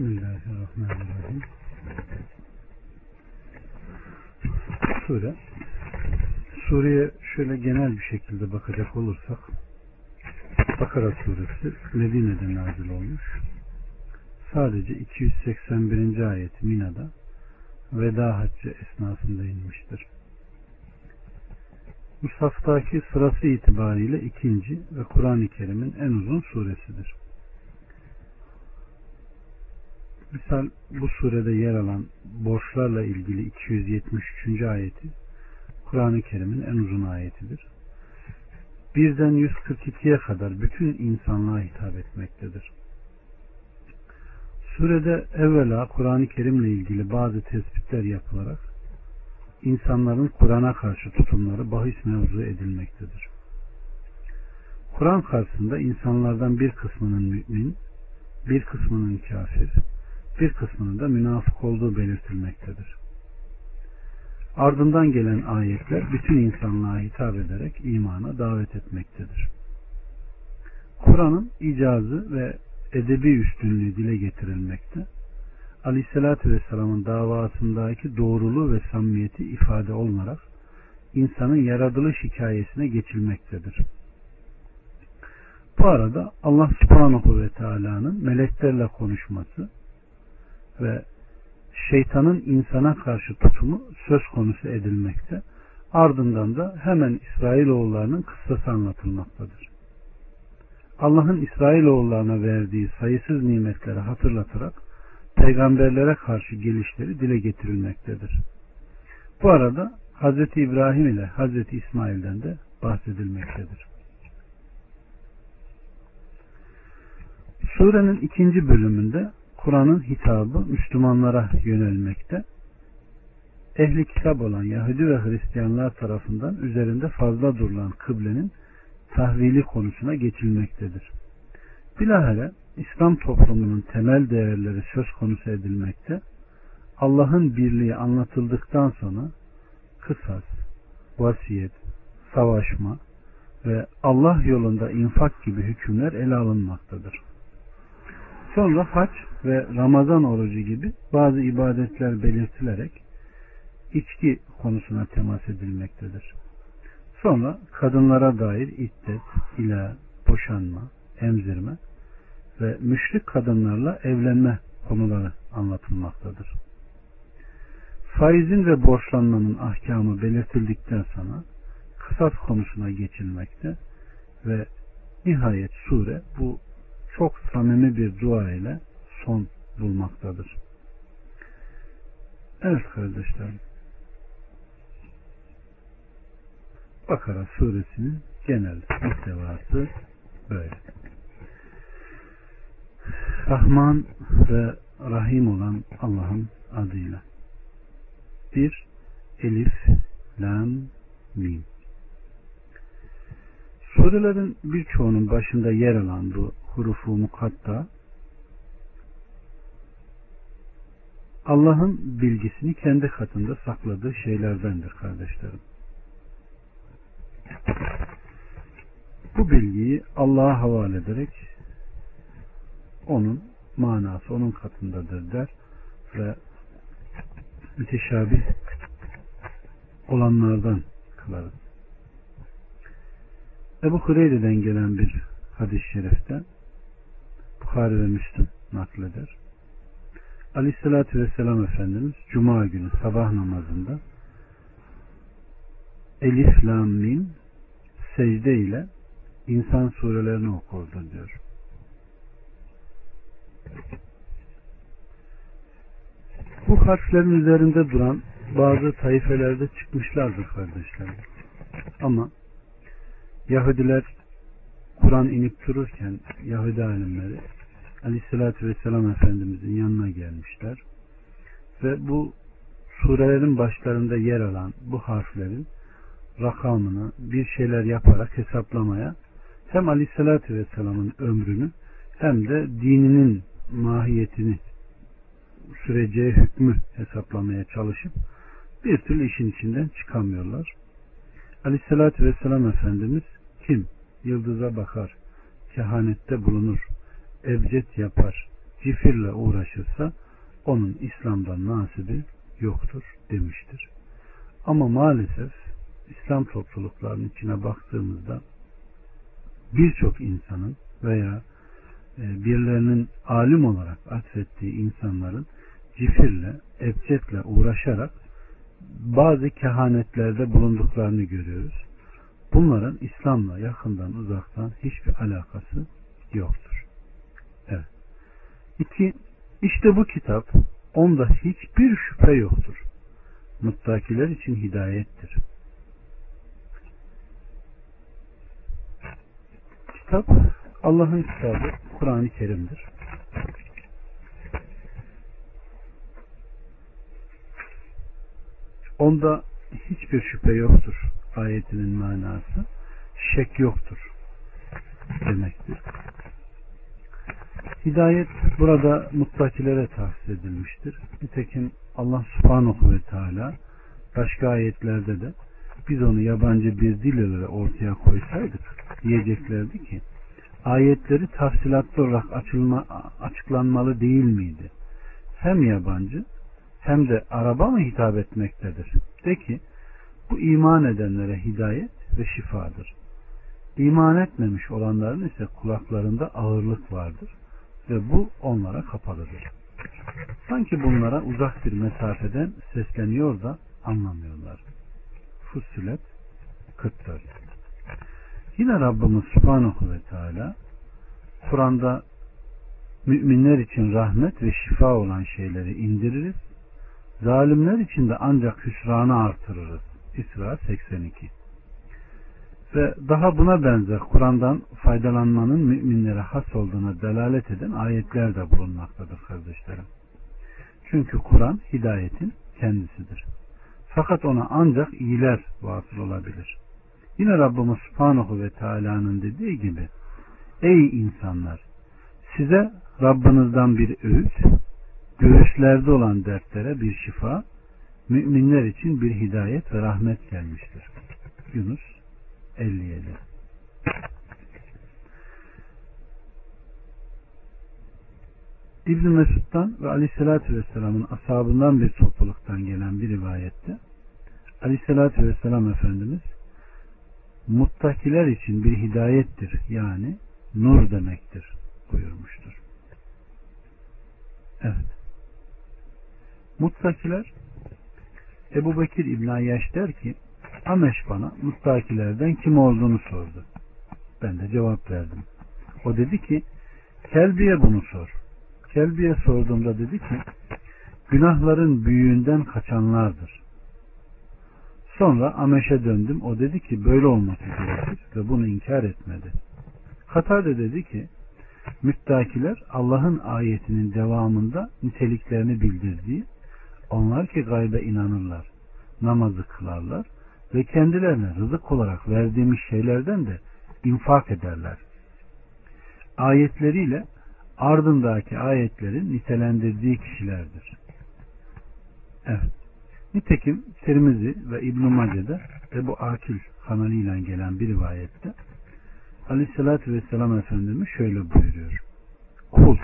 Bismillahirrahmanirrahim. Sure. Sureye şöyle genel bir şekilde bakacak olursak Bakara suresi Medine'de nazil olmuş. Sadece 281. ayet Mina'da veda haccı esnasında inmiştir. Musaftaki sırası itibariyle ikinci ve Kur'an-ı Kerim'in en uzun suresidir. Misal bu surede yer alan borçlarla ilgili 273. ayeti Kur'an-ı Kerim'in en uzun ayetidir. Birden 142'ye kadar bütün insanlığa hitap etmektedir. Surede evvela Kur'an-ı Kerim'le ilgili bazı tespitler yapılarak insanların Kur'an'a karşı tutumları bahis mevzu edilmektedir. Kur'an karşısında insanlardan bir kısmının mümin, bir kısmının kafir, bir kısmının da münafık olduğu belirtilmektedir. Ardından gelen ayetler bütün insanlığa hitap ederek imana davet etmektedir. Kur'an'ın icazı ve edebi üstünlüğü dile getirilmekte. Aleyhisselatü Vesselam'ın davasındaki doğruluğu ve samimiyeti ifade olunarak insanın yaratılış hikayesine geçilmektedir. Bu arada Allah subhanahu ve teala'nın meleklerle konuşması ve şeytanın insana karşı tutumu söz konusu edilmekte. Ardından da hemen İsrailoğullarının kıssası anlatılmaktadır. Allah'ın İsrailoğullarına verdiği sayısız nimetleri hatırlatarak peygamberlere karşı gelişleri dile getirilmektedir. Bu arada Hz. İbrahim ile Hz. İsmail'den de bahsedilmektedir. Surenin ikinci bölümünde Kur'an'ın hitabı Müslümanlara yönelmekte. Ehli kitap olan Yahudi ve Hristiyanlar tarafından üzerinde fazla durulan kıblenin tahvili konusuna geçilmektedir. Bilahare İslam toplumunun temel değerleri söz konusu edilmekte. Allah'ın birliği anlatıldıktan sonra kısas, vasiyet, savaşma ve Allah yolunda infak gibi hükümler ele alınmaktadır. Sonra hac ve Ramazan orucu gibi bazı ibadetler belirtilerek içki konusuna temas edilmektedir. Sonra kadınlara dair iddet, ila, boşanma, emzirme ve müşrik kadınlarla evlenme konuları anlatılmaktadır. Faizin ve borçlanmanın ahkamı belirtildikten sonra kısas konusuna geçilmekte ve nihayet sure bu çok samimi bir dua ile son bulmaktadır. Evet kardeşlerim. Bakara suresinin genel muhtevası böyle. Rahman ve Rahim olan Allah'ın adıyla. Bir Elif, Lam, Mim. Surelerin birçoğunun başında yer alan bu hurufu mukatta Allah'ın bilgisini kendi katında sakladığı şeylerdendir kardeşlerim. Bu bilgiyi Allah'a havale ederek onun manası onun katındadır der ve müteşabih olanlardan kılarız. Ebu Hureyre'den gelen bir hadis-i şerifte Bukhari ve Müslüm nakleder. Aleyhissalatü Vesselam Efendimiz Cuma günü sabah namazında Elif Lam Mim secde ile insan surelerini okurdu diyor. Bu harflerin üzerinde duran bazı taifelerde çıkmışlardır kardeşlerim. Ama Yahudiler Kur'an inip dururken Yahudi alimleri Aleyhisselatü Vesselam Efendimizin yanına gelmişler. Ve bu surelerin başlarında yer alan bu harflerin rakamını bir şeyler yaparak hesaplamaya hem Aleyhisselatü Vesselam'ın ömrünü hem de dininin mahiyetini süreceği hükmü hesaplamaya çalışıp bir türlü işin içinden çıkamıyorlar. Aleyhissalatü Vesselam Efendimiz kim? Yıldıza bakar, kehanette bulunur, ebced yapar, cifirle uğraşırsa onun İslam'dan nasibi yoktur demiştir. Ama maalesef İslam topluluklarının içine baktığımızda birçok insanın veya e, birilerinin alim olarak atfettiği insanların cifirle, ebcetle uğraşarak bazı kehanetlerde bulunduklarını görüyoruz. Bunların İslam'la yakından uzaktan hiçbir alakası yoktur. Evet. İki, işte bu kitap onda hiçbir şüphe yoktur. Muttakiler için hidayettir. Kitap Allah'ın kitabı Kur'an-ı Kerim'dir. Onda hiçbir şüphe yoktur ayetinin manası. Şek yoktur demektir. Hidayet burada muttakilere tahsis edilmiştir. Nitekim Allah subhanahu ve teala başka ayetlerde de biz onu yabancı bir dil ile ortaya koysaydık diyeceklerdi ki ayetleri tafsilatlı olarak açılma, açıklanmalı değil miydi? Hem yabancı hem de araba mı hitap etmektedir? De ki bu iman edenlere hidayet ve şifadır. İman etmemiş olanların ise kulaklarında ağırlık vardır ve bu onlara kapalıdır. Sanki bunlara uzak bir mesafeden sesleniyor da anlamıyorlar. Fussilet 44 Yine Rabbimiz Subhanahu ve Teala Kur'an'da müminler için rahmet ve şifa olan şeyleri indiririz. Zalimler için de ancak hüsranı artırırız. İsra 82 Ve daha buna benzer Kur'an'dan faydalanmanın müminlere has olduğuna delalet eden ayetler de bulunmaktadır kardeşlerim. Çünkü Kur'an hidayetin kendisidir. Fakat ona ancak iyiler vasıl olabilir. Yine Rabbimiz Subhanahu ve Teala'nın dediği gibi Ey insanlar! Size Rabbinizden bir öğüt, göğüslerde olan dertlere bir şifa, müminler için bir hidayet ve rahmet gelmiştir. Yunus 57 İbn Mesud'dan ve Aleyhisselatü Vesselam'ın ashabından bir topluluktan gelen bir rivayette Aleyhisselatü Vesselam Efendimiz muttakiler için bir hidayettir yani nur demektir buyurmuştur. Evet. Muttakiler Ebu Bekir İbn Ayyaş der ki Ameş bana muttakilerden kim olduğunu sordu. Ben de cevap verdim. O dedi ki Kelbiye bunu sor. Kelbiye sorduğumda dedi ki günahların büyüğünden kaçanlardır. Sonra Ameş'e döndüm. O dedi ki böyle olması gerekir ve bunu inkar etmedi. Katade dedi ki müttakiler Allah'ın ayetinin devamında niteliklerini bildirdiği onlar ki gaybe inanırlar, namazı kılarlar ve kendilerine rızık olarak verdiğimiz şeylerden de infak ederler. Ayetleriyle ardındaki ayetlerin nitelendirdiği kişilerdir. Evet. Nitekim Tirmizi ve İbn-i Mace'de Ebu Akil kanalıyla gelen bir rivayette Aleyhisselatü Vesselam Efendimiz şöyle buyuruyor. Kul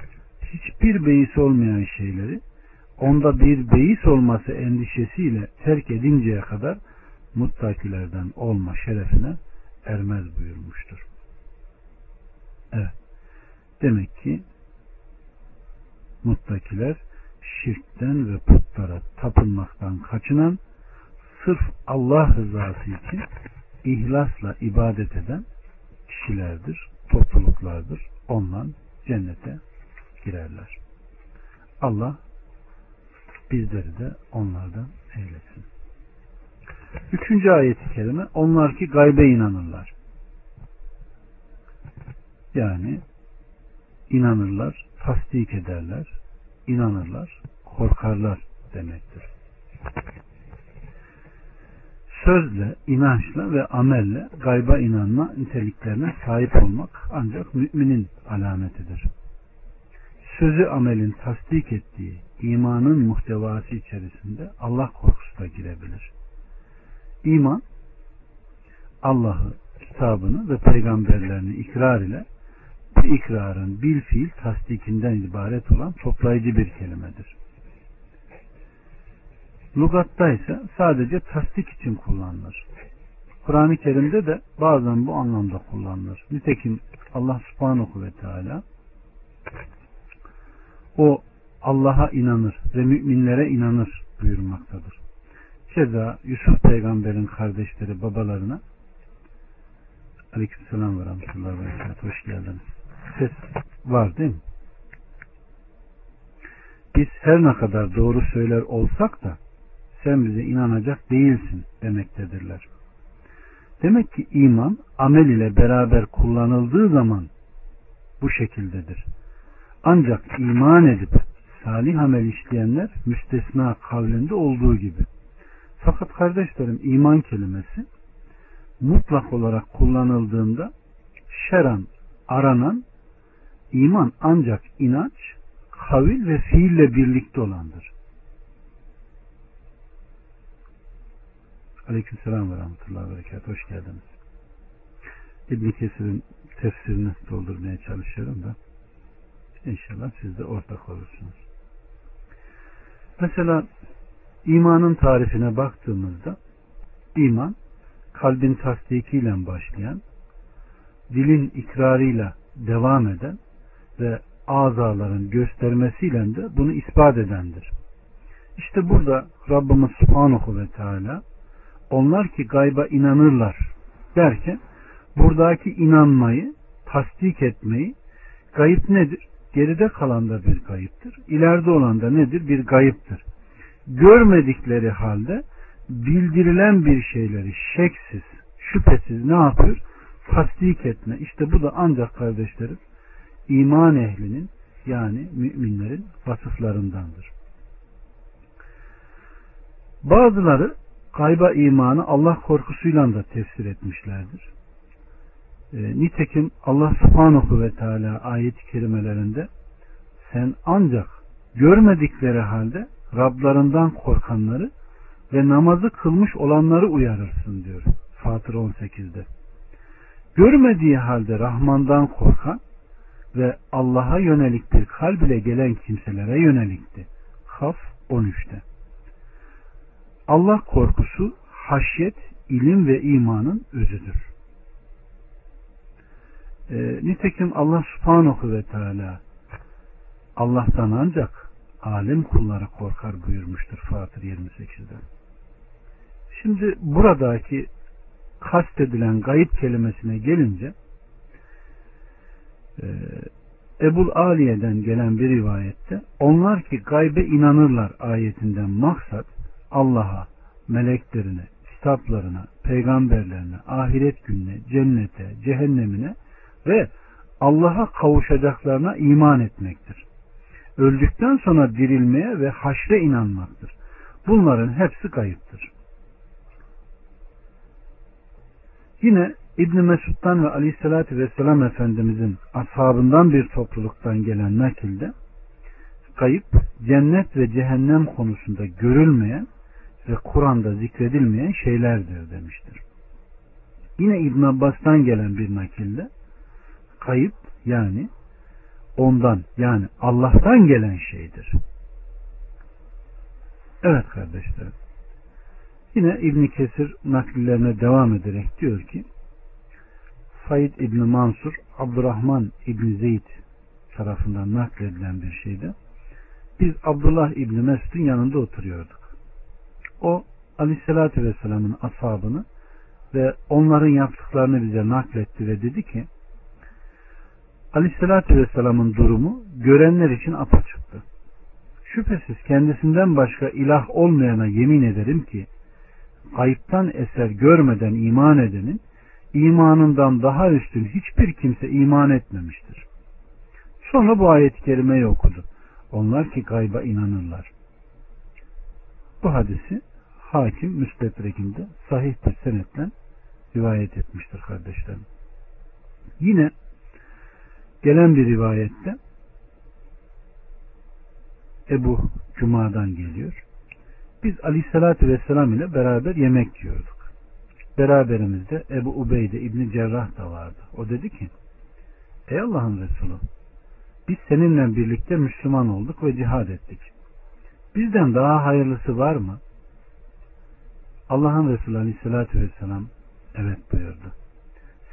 hiçbir beis olmayan şeyleri onda bir beis olması endişesiyle terk edinceye kadar muttakilerden olma şerefine ermez buyurmuştur. Evet. Demek ki muttakiler şirkten ve putlara tapınmaktan kaçınan sırf Allah rızası için ihlasla ibadet eden kişilerdir, topluluklardır. Ondan cennete girerler. Allah bizleri de onlardan eylesin. Üçüncü ayeti kerime onlar ki gaybe inanırlar. Yani inanırlar, tasdik ederler, inanırlar, korkarlar demektir. Sözle, inançla ve amelle gayba inanma niteliklerine sahip olmak ancak müminin alametidir. Sözü amelin tasdik ettiği imanın muhtevası içerisinde Allah korkusu da girebilir. İman Allah'ı, kitabını ve peygamberlerini ikrar ile ve ikrarın bil fiil tasdikinden ibaret olan toplayıcı bir kelimedir. Lugatta ise sadece tasdik için kullanılır. Kur'an-ı Kerim'de de bazen bu anlamda kullanılır. Nitekim Allah subhanahu ve teala o Allah'a inanır ve müminlere inanır buyurmaktadır. Keza Yusuf peygamberin kardeşleri babalarına Aleykümselam ve rahmetullahi ve berekatuhu. Hoş geldiniz. Ses var değil mi? Biz her ne kadar doğru söyler olsak da sen bize inanacak değilsin demektedirler. Demek ki iman amel ile beraber kullanıldığı zaman bu şekildedir. Ancak iman edip salih amel işleyenler müstesna kavlinde olduğu gibi. Fakat kardeşlerim iman kelimesi mutlak olarak kullanıldığında şeran aranan iman ancak inanç, kavil ve fiille birlikte olandır. Aleykümselam ve rahmetullahi ve berekat. Hoş geldiniz. İbn Kesir'in tefsirini doldurmaya çalışıyorum da inşallah siz de ortak olursunuz. Mesela imanın tarifine baktığımızda iman kalbin tasdikiyle başlayan, dilin ikrarıyla devam eden ve azaların göstermesiyle de bunu ispat edendir. İşte burada Rabbimiz Subhanahu ve Teala onlar ki gayba inanırlar derken buradaki inanmayı, tasdik etmeyi gayip nedir? Geride kalan da bir gayiptir. İleride olan da nedir? Bir gayiptir. Görmedikleri halde bildirilen bir şeyleri şeksiz, şüphesiz ne yapıyor? Tasdik etme. İşte bu da ancak kardeşlerim iman ehlinin yani müminlerin vasıflarındandır. Bazıları kayba imanı Allah korkusuyla da tefsir etmişlerdir. E, nitekim Allah subhanahu ve teala ayet-i kerimelerinde sen ancak görmedikleri halde Rablarından korkanları ve namazı kılmış olanları uyarırsın diyor Fatır 18'de. Görmediği halde Rahman'dan korkan ve Allah'a yönelik bir kalb ile gelen kimselere yönelikti. Kaf 13'te. Allah korkusu haşyet, ilim ve imanın özüdür. E, nitekim Allah subhanahu ve teala Allah'tan ancak alim kulları korkar buyurmuştur Fatır 28'de. Şimdi buradaki kastedilen gayip kelimesine gelince e, Ebul Aliye'den gelen bir rivayette onlar ki gaybe inanırlar ayetinden maksat Allah'a, meleklerine, kitaplarına, peygamberlerine, ahiret gününe, cennete, cehennemine ve Allah'a kavuşacaklarına iman etmektir. Öldükten sonra dirilmeye ve haşre inanmaktır. Bunların hepsi kayıptır. Yine İbn Mesud'dan ve Aleyhisselatü Vesselam Efendimizin ashabından bir topluluktan gelen nakilde kayıp cennet ve cehennem konusunda görülmeyen ve Kur'an'da zikredilmeyen şeylerdir demiştir. Yine İbn Abbas'tan gelen bir nakilde kayıp yani ondan yani Allah'tan gelen şeydir. Evet kardeşlerim. Yine İbn Kesir nakillerine devam ederek diyor ki Said İbn Mansur Abdurrahman İbn Zeyd tarafından nakledilen bir şeyde biz Abdullah İbn Mesud'un yanında oturuyorduk. O Aleyhisselatü Vesselam'ın ashabını ve onların yaptıklarını bize nakletti ve dedi ki Aleyhisselatü Vesselam'ın durumu görenler için apaçıktı. Şüphesiz kendisinden başka ilah olmayana yemin ederim ki kayıptan eser görmeden iman edenin imanından daha üstün hiçbir kimse iman etmemiştir. Sonra bu ayet-i kerimeyi okudu. Onlar ki gayba inanırlar. Bu hadisi hakim müstedrekinde sahih bir senetle rivayet etmiştir kardeşlerim. Yine gelen bir rivayette Ebu Cuma'dan geliyor. Biz Aleyhisselatü Vesselam ile beraber yemek yiyorduk. Beraberimizde Ebu Ubeyde İbni Cerrah da vardı. O dedi ki Ey Allah'ın Resulü biz seninle birlikte Müslüman olduk ve cihad ettik. Bizden daha hayırlısı var mı? Allah'ın Resulü Aleyhisselatü Vesselam evet buyurdu.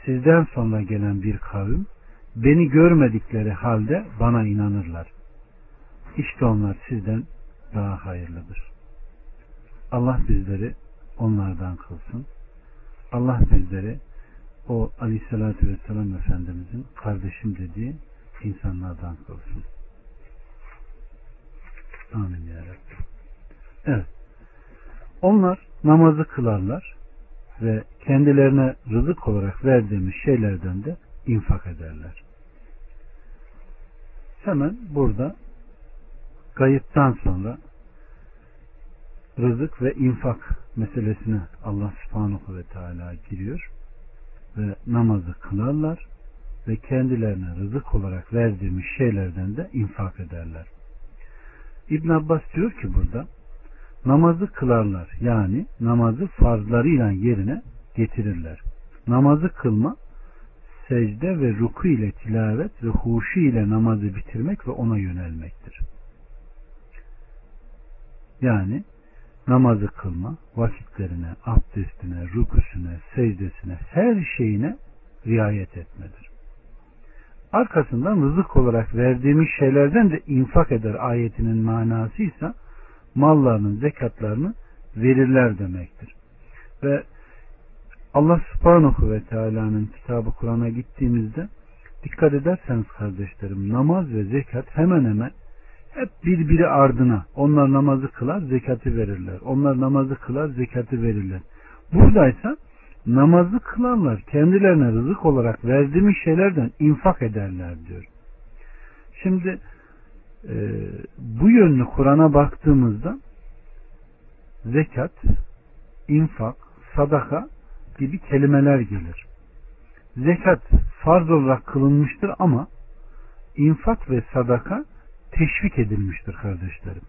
Sizden sonra gelen bir kavim beni görmedikleri halde bana inanırlar. İşte onlar sizden daha hayırlıdır. Allah bizleri onlardan kılsın. Allah bizleri o aleyhissalatü vesselam Efendimizin kardeşim dediği insanlardan kılsın. Amin ya Rabbi. Evet. Onlar namazı kılarlar ve kendilerine rızık olarak verdiğimiz şeylerden de infak ederler. Hemen burada kayıttan sonra rızık ve infak meselesine Allah subhanahu ve teala giriyor ve namazı kılarlar ve kendilerine rızık olarak verdiğimiz şeylerden de infak ederler. İbn Abbas diyor ki burada namazı kılarlar yani namazı farzlarıyla yerine getirirler. Namazı kılma secde ve ruku ile tilavet ve huşu ile namazı bitirmek ve ona yönelmektir. Yani namazı kılma, vakitlerine, abdestine, rukusuna, secdesine, her şeyine riayet etmedir. Arkasından rızık olarak verdiğimiz şeylerden de infak eder ayetinin manası ise mallarının zekatlarını verirler demektir. Ve Allah subhanahu ve teala'nın kitabı Kur'an'a gittiğimizde dikkat ederseniz kardeşlerim namaz ve zekat hemen hemen hep birbiri ardına. Onlar namazı kılar, zekatı verirler. Onlar namazı kılar, zekatı verirler. Buradaysa namazı kılarlar. Kendilerine rızık olarak verdiğimiz şeylerden infak ederler diyor. Şimdi e, bu yönlü Kur'an'a baktığımızda zekat, infak, sadaka gibi kelimeler gelir. Zekat farz olarak kılınmıştır ama infak ve sadaka teşvik edilmiştir kardeşlerim.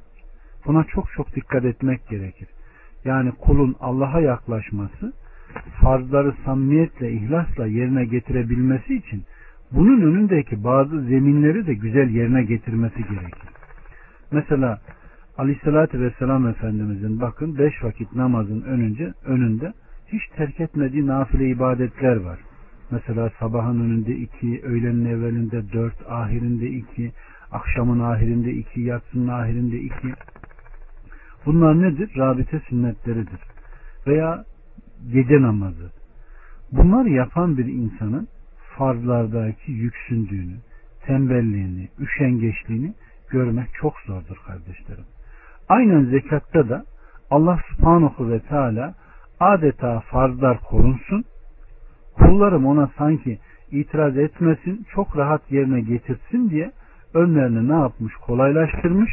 Buna çok çok dikkat etmek gerekir. Yani kulun Allah'a yaklaşması farzları samimiyetle, ihlasla yerine getirebilmesi için bunun önündeki bazı zeminleri de güzel yerine getirmesi gerekir. Mesela Aleyhisselatü Vesselam Efendimizin bakın beş vakit namazın önünce, önünde hiç terk etmediği nafile ibadetler var. Mesela sabahın önünde iki, öğlenin evvelinde dört, ahirinde iki, akşamın ahirinde iki, yatsının ahirinde iki. Bunlar nedir? Rabite sünnetleridir. Veya gece namazı. Bunlar yapan bir insanın farzlardaki yüksündüğünü, tembelliğini, üşengeçliğini görmek çok zordur kardeşlerim. Aynen zekatta da Allah subhanahu ve teala adeta farzlar korunsun, kullarım ona sanki itiraz etmesin, çok rahat yerine getirsin diye önlerini ne yapmış? Kolaylaştırmış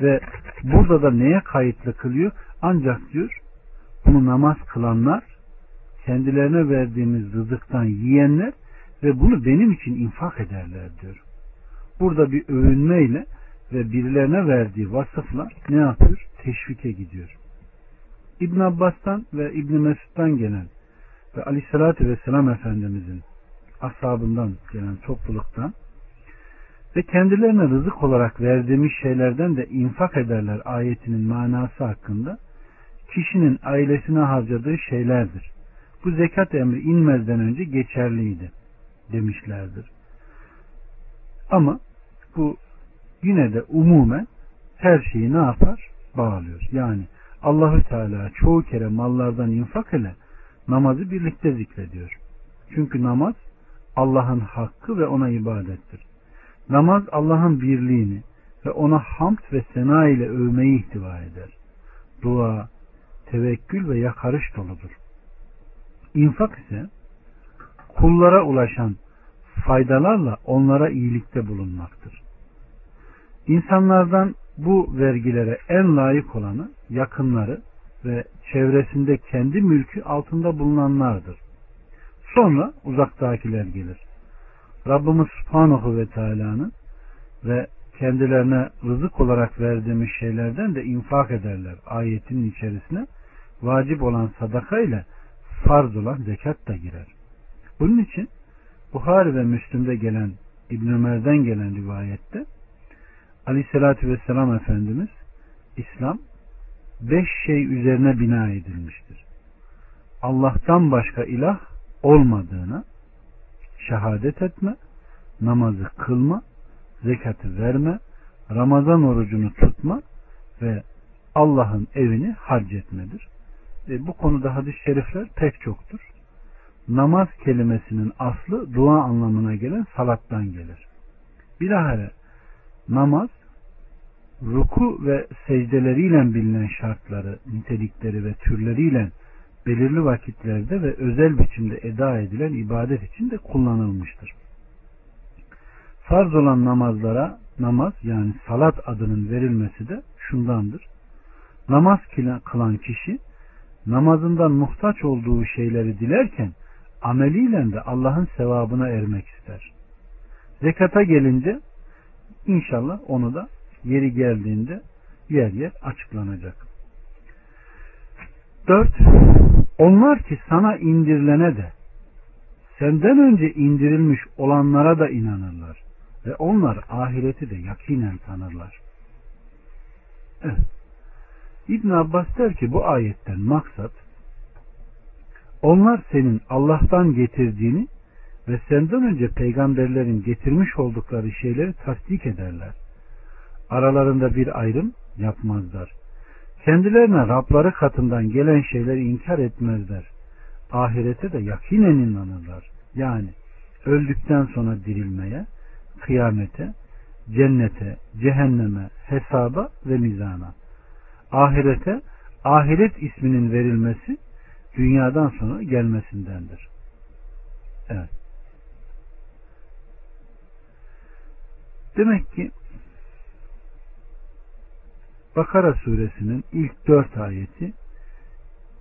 ve burada da neye kayıtlı kılıyor? Ancak diyor bunu namaz kılanlar kendilerine verdiğimiz rızıktan yiyenler ve bunu benim için infak ederler diyor. Burada bir övünmeyle ve birilerine verdiği vasıfla ne yapıyor? Teşvike gidiyor. İbn Abbas'tan ve İbn Mesud'dan gelen ve Aleyhisselatü Vesselam Efendimizin ashabından gelen topluluktan ve kendilerine rızık olarak verdiğimiz şeylerden de infak ederler ayetinin manası hakkında kişinin ailesine harcadığı şeylerdir. Bu zekat emri inmezden önce geçerliydi demişlerdir. Ama bu yine de umumen her şeyi ne yapar? Bağlıyor. Yani Allahü Teala çoğu kere mallardan infak ile namazı birlikte zikrediyor. Çünkü namaz Allah'ın hakkı ve ona ibadettir. Namaz Allah'ın birliğini ve ona hamd ve sena ile övmeyi ihtiva eder. Dua, tevekkül ve yakarış doludur. İnfak ise kullara ulaşan faydalarla onlara iyilikte bulunmaktır. İnsanlardan bu vergilere en layık olanı yakınları ve çevresinde kendi mülkü altında bulunanlardır. Sonra uzaktakiler gelir. Rabbimiz Subhanahu ve Teala'nın ve kendilerine rızık olarak verdiğimiz şeylerden de infak ederler. Ayetin içerisine vacip olan sadaka ile farz olan zekat da girer. Bunun için Buhari ve Müslüm'de gelen İbn Ömer'den gelen rivayette Aleyhisselatü Vesselam Efendimiz İslam beş şey üzerine bina edilmiştir. Allah'tan başka ilah olmadığına şehadet etme, namazı kılma, zekatı verme, Ramazan orucunu tutma ve Allah'ın evini hac etmedir. E, bu konuda hadis-i şerifler pek çoktur. Namaz kelimesinin aslı dua anlamına gelen salattan gelir. Bilahare namaz ruku ve secdeleriyle bilinen şartları, nitelikleri ve türleriyle belirli vakitlerde ve özel biçimde eda edilen ibadet için de kullanılmıştır. Farz olan namazlara namaz yani salat adının verilmesi de şundandır. Namaz kılan kişi namazından muhtaç olduğu şeyleri dilerken ameliyle de Allah'ın sevabına ermek ister. Zekata gelince inşallah onu da yeri geldiğinde yer yer açıklanacak. Dört, onlar ki sana indirilene de senden önce indirilmiş olanlara da inanırlar ve onlar ahireti de yakinen tanırlar. Evet. İbn Abbas der ki bu ayetten maksat onlar senin Allah'tan getirdiğini ve senden önce peygamberlerin getirmiş oldukları şeyleri tasdik ederler. Aralarında bir ayrım yapmazlar. Kendilerine Rabları katından gelen şeyleri inkar etmezler. Ahirete de yakinen inanırlar. Yani öldükten sonra dirilmeye, kıyamete, cennete, cehenneme, hesaba ve mizana. Ahirete, ahiret isminin verilmesi dünyadan sonra gelmesindendir. Evet. Demek ki Bakara suresinin ilk dört ayeti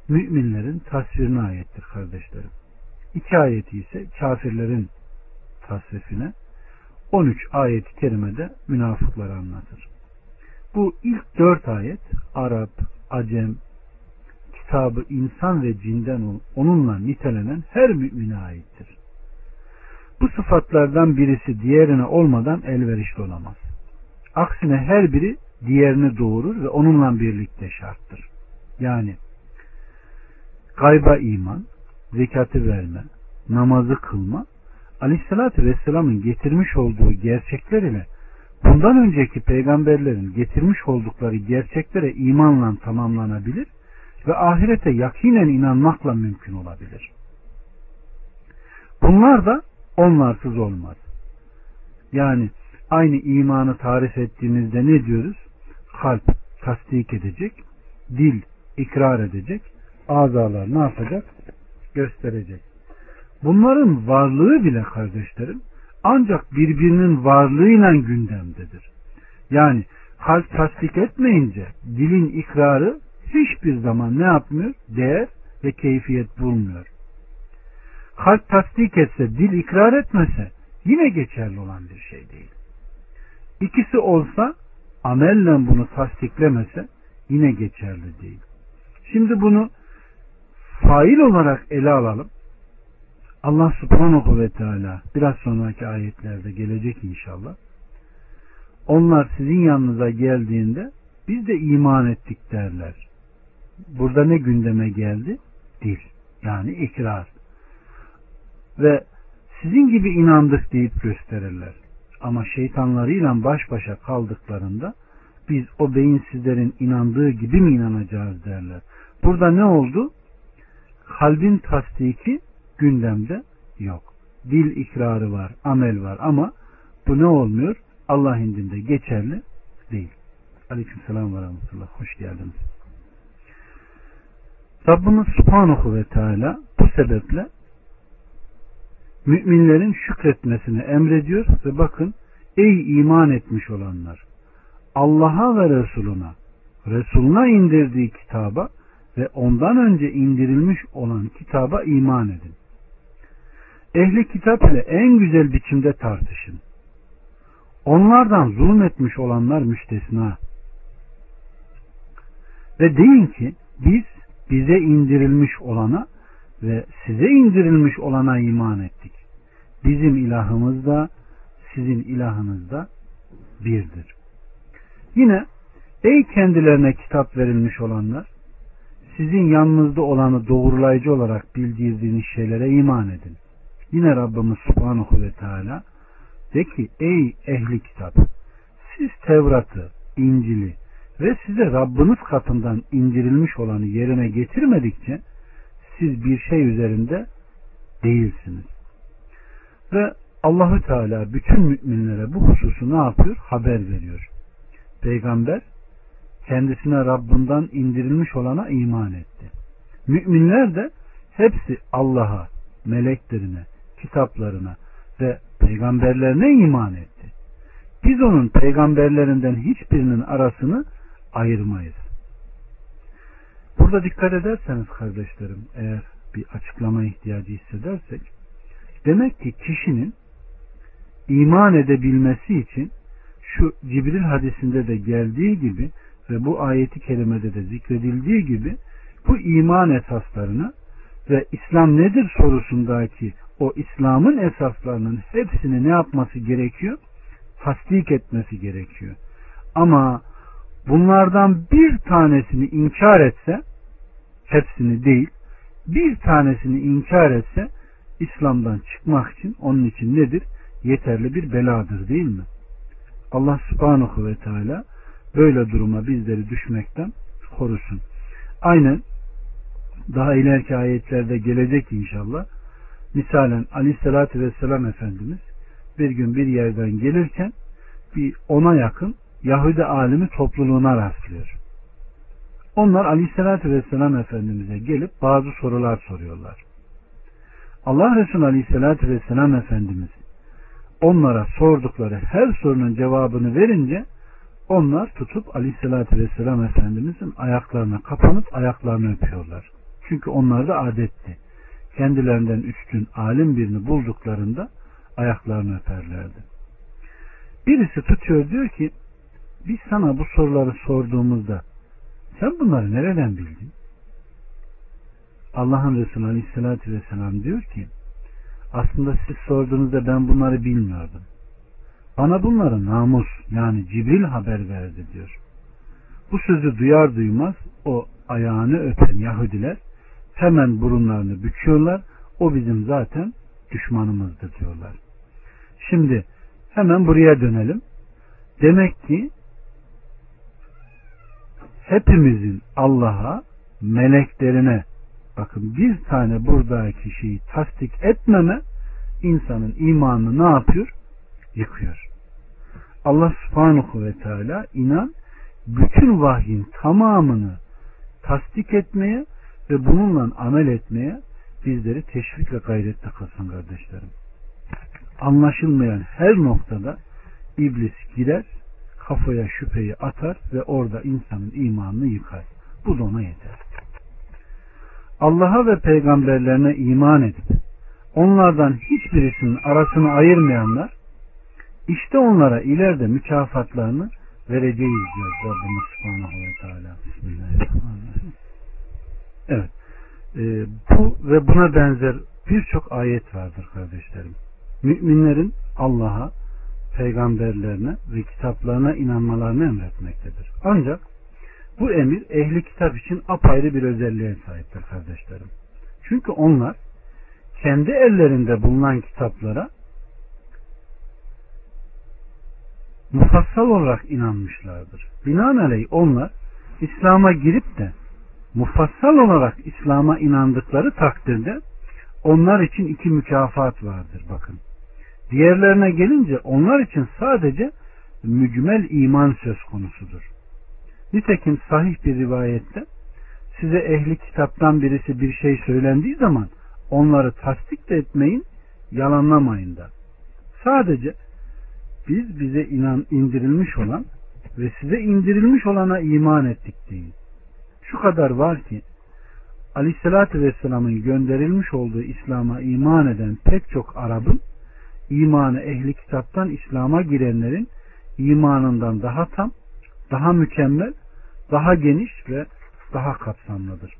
müminlerin tasvirine ayettir kardeşlerim. İki ayeti ise kafirlerin tasrifine 13 ayet-i kerimede münafıkları anlatır. Bu ilk dört ayet Arap, Acem, kitabı insan ve cinden onunla nitelenen her mümine aittir. Bu sıfatlardan birisi diğerine olmadan elverişli olamaz. Aksine her biri diğerini doğurur ve onunla birlikte şarttır. Yani gayba iman, zekatı verme, namazı kılma, Aleyhisselatü Vesselam'ın getirmiş olduğu gerçekler ile bundan önceki peygamberlerin getirmiş oldukları gerçeklere imanla tamamlanabilir ve ahirete yakinen inanmakla mümkün olabilir. Bunlar da onlarsız olmaz. Yani aynı imanı tarif ettiğimizde ne diyoruz? Kalp tasdik edecek, dil ikrar edecek, azalar ne yapacak? Gösterecek. Bunların varlığı bile kardeşlerim ancak birbirinin varlığıyla gündemdedir. Yani kalp tasdik etmeyince dilin ikrarı hiçbir zaman ne yapmıyor? Değer ve keyfiyet bulmuyor. Kalp tasdik etse, dil ikrar etmese yine geçerli olan bir şey değil. İkisi olsa amelle bunu tasdiklemese yine geçerli değil. Şimdi bunu fail olarak ele alalım. Allah subhanahu ve teala biraz sonraki ayetlerde gelecek inşallah. Onlar sizin yanınıza geldiğinde biz de iman ettik derler. Burada ne gündeme geldi? Dil. Yani ikrar. Ve sizin gibi inandık deyip gösterirler. Ama şeytanlarıyla baş başa kaldıklarında biz o beyinsizlerin inandığı gibi mi inanacağız derler. Burada ne oldu? Kalbin tasdiki gündemde yok. Dil ikrarı var, amel var ama bu ne olmuyor? Allah indinde geçerli değil. Aleyküm selam ve rahmetullah. Hoş geldiniz. Rabbimiz Subhanahu ve Teala bu sebeple müminlerin şükretmesini emrediyor ve bakın ey iman etmiş olanlar Allah'a ve Resuluna Resuluna indirdiği kitaba ve ondan önce indirilmiş olan kitaba iman edin. Ehli kitap ile en güzel biçimde tartışın. Onlardan zulmetmiş olanlar müstesna. Ve deyin ki biz bize indirilmiş olana ve size indirilmiş olana iman ettik. Bizim ilahımız da sizin ilahınız da birdir. Yine ey kendilerine kitap verilmiş olanlar sizin yanınızda olanı doğrulayıcı olarak bildirdiğiniz şeylere iman edin. Yine Rabbimiz Subhanahu ve Teala de ki ey ehli kitap siz Tevrat'ı, İncil'i ve size Rabbiniz katından indirilmiş olanı yerine getirmedikçe siz bir şey üzerinde değilsiniz. Ve Allahü Teala bütün müminlere bu hususu ne yapıyor? Haber veriyor. Peygamber kendisine Rabbinden indirilmiş olana iman etti. Müminler de hepsi Allah'a, meleklerine, kitaplarına ve peygamberlerine iman etti. Biz onun peygamberlerinden hiçbirinin arasını ayırmayız. Burada dikkat ederseniz kardeşlerim eğer bir açıklama ihtiyacı hissedersek demek ki kişinin iman edebilmesi için şu Cibril hadisinde de geldiği gibi ve bu ayeti kerimede de zikredildiği gibi bu iman esaslarını ve İslam nedir sorusundaki o İslam'ın esaslarının hepsini ne yapması gerekiyor? Tasdik etmesi gerekiyor. Ama bunlardan bir tanesini inkar etse hepsini değil bir tanesini inkar etse İslam'dan çıkmak için onun için nedir? Yeterli bir beladır değil mi? Allah subhanahu ve teala böyle duruma bizleri düşmekten korusun. Aynen daha ileriki ayetlerde gelecek inşallah. Misalen aleyhissalatü vesselam Efendimiz bir gün bir yerden gelirken bir ona yakın Yahudi alimi topluluğuna rastlıyor. Onlar aleyhissalatü vesselam Efendimiz'e gelip bazı sorular soruyorlar. Allah Resulü aleyhissalatü vesselam Efendimiz onlara sordukları her sorunun cevabını verince onlar tutup aleyhissalatü vesselam Efendimizin ayaklarına kapanıp ayaklarını öpüyorlar. Çünkü onlar da adetti. Kendilerinden üstün alim birini bulduklarında ayaklarını öperlerdi. Birisi tutuyor diyor ki biz sana bu soruları sorduğumuzda sen bunları nereden bildin? Allah'ın Resulü Aleyhisselatü Vesselam diyor ki aslında siz sorduğunuzda ben bunları bilmiyordum. Bana bunları namus yani Cibril haber verdi diyor. Bu sözü duyar duymaz o ayağını öpen Yahudiler hemen burunlarını büküyorlar. O bizim zaten düşmanımızdır diyorlar. Şimdi hemen buraya dönelim. Demek ki hepimizin Allah'a, meleklerine bakın bir tane buradaki şeyi tasdik etmeme insanın imanını ne yapıyor? Yıkıyor. Allah subhanahu ve teala inan bütün vahyin tamamını tasdik etmeye ve bununla amel etmeye bizleri teşvik ve gayrette kılsın kardeşlerim. Anlaşılmayan her noktada iblis girer kafaya şüpheyi atar ve orada insanın imanını yıkar. Bu da ona yeter. Allah'a ve peygamberlerine iman edip onlardan hiçbirisinin arasını ayırmayanlar işte onlara ileride mükafatlarını vereceğiz diyor Rabbimiz Subhanahu ve Teala. Bismillahirrahmanirrahim. Evet. E, bu ve buna benzer birçok ayet vardır kardeşlerim. Müminlerin Allah'a, peygamberlerine ve kitaplarına inanmalarını emretmektedir. Ancak bu emir ehli kitap için apayrı bir özelliğe sahiptir kardeşlerim. Çünkü onlar kendi ellerinde bulunan kitaplara mufassal olarak inanmışlardır. Binaenaleyh onlar İslam'a girip de mufassal olarak İslam'a inandıkları takdirde onlar için iki mükafat vardır bakın. Diğerlerine gelince onlar için sadece mücmel iman söz konusudur. Nitekim sahih bir rivayette size ehli kitaptan birisi bir şey söylendiği zaman onları tasdik de etmeyin, yalanlamayın da. Sadece biz bize inan indirilmiş olan ve size indirilmiş olana iman ettik deyin. Şu kadar var ki Aleyhisselatü Vesselam'ın gönderilmiş olduğu İslam'a iman eden pek çok Arap'ın imanı ehli kitaptan İslam'a girenlerin imanından daha tam, daha mükemmel, daha geniş ve daha kapsamlıdır.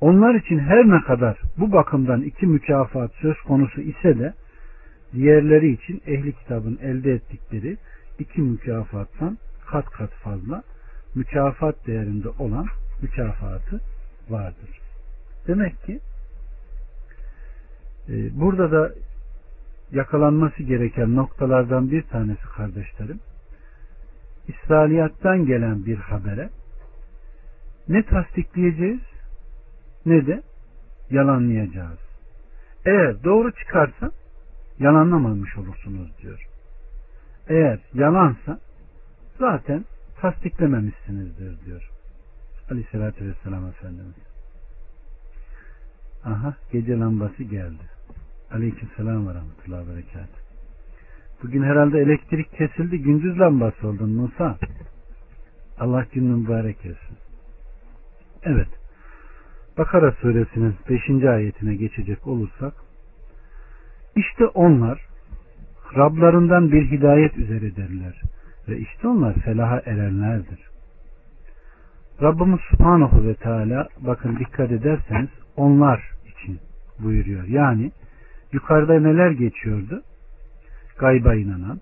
Onlar için her ne kadar bu bakımdan iki mükafat söz konusu ise de diğerleri için ehli kitabın elde ettikleri iki mükafattan kat kat fazla mükafat değerinde olan mükafatı vardır. Demek ki e, burada da yakalanması gereken noktalardan bir tanesi kardeşlerim İsrailiyattan gelen bir habere ne tasdikleyeceğiz ne de yalanlayacağız. Eğer doğru çıkarsa yalanlamamış olursunuz diyor. Eğer yalansa zaten tasdiklememişsinizdir diyor. Aleyhissalatü vesselam Efendimiz. Aha gece lambası geldi. Aleyküm selam ve rahmetullahi ve berekat. Bugün herhalde elektrik kesildi gündüz lambası oldun Musa. Allah günün mübarek etsin. Evet. Bakara suresinin 5. ayetine geçecek olursak işte onlar Rablarından bir hidayet üzeredirler ve işte onlar felaha erenlerdir. Rabbimiz Subhanahu ve Teala bakın dikkat ederseniz onlar için buyuruyor. Yani yukarıda neler geçiyordu? Gayba inanan,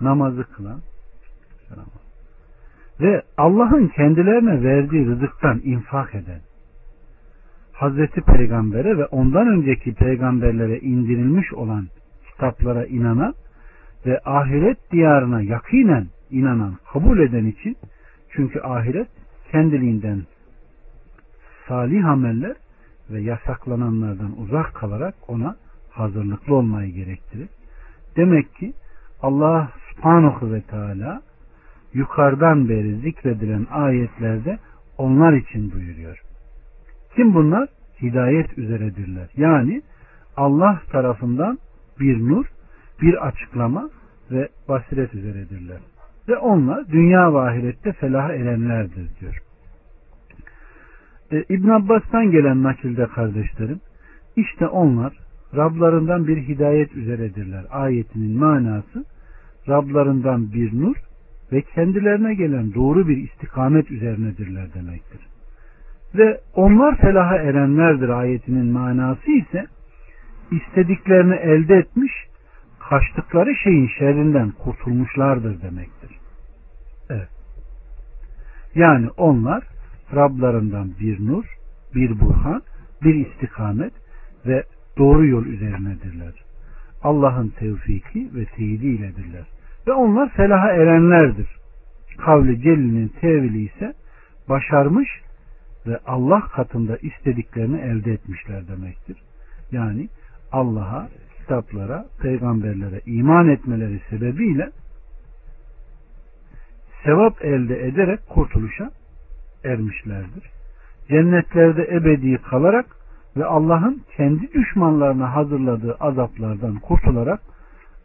namazı kılan ve Allah'ın kendilerine verdiği rızıktan infak eden Hazreti Peygamber'e ve ondan önceki peygamberlere indirilmiş olan kitaplara inanan ve ahiret diyarına yakinen inanan, kabul eden için çünkü ahiret kendiliğinden salih ameller ve yasaklananlardan uzak kalarak ona hazırlıklı olmayı gerektirir. Demek ki Allah subhanahu ve teala yukarıdan beri zikredilen ayetlerde onlar için buyuruyor. Kim bunlar? Hidayet üzeredirler. Yani Allah tarafından bir nur, bir açıklama ve basiret üzeredirler. Ve onlar dünya ve ahirette felaha erenlerdir diyor. E, İbn Abbas'tan gelen nakilde kardeşlerim, işte onlar Rablarından bir hidayet üzeredirler. Ayetinin manası Rablarından bir nur ve kendilerine gelen doğru bir istikamet üzerinedirler demektir. Ve onlar felaha erenlerdir ayetinin manası ise istediklerini elde etmiş, kaçtıkları şeyin şerrinden kurtulmuşlardır demektir. Evet. Yani onlar Rablarından bir nur, bir burhan, bir istikamet ve doğru yol üzerinedirler. Allah'ın tevfiki ve teyidi iledirler. Ve onlar felaha erenlerdir. Kavli Celil'in tevili ise başarmış ve Allah katında istediklerini elde etmişler demektir. Yani Allah'a, kitaplara, peygamberlere iman etmeleri sebebiyle sevap elde ederek kurtuluşa ermişlerdir. Cennetlerde ebedi kalarak ve Allah'ın kendi düşmanlarına hazırladığı azaplardan kurtularak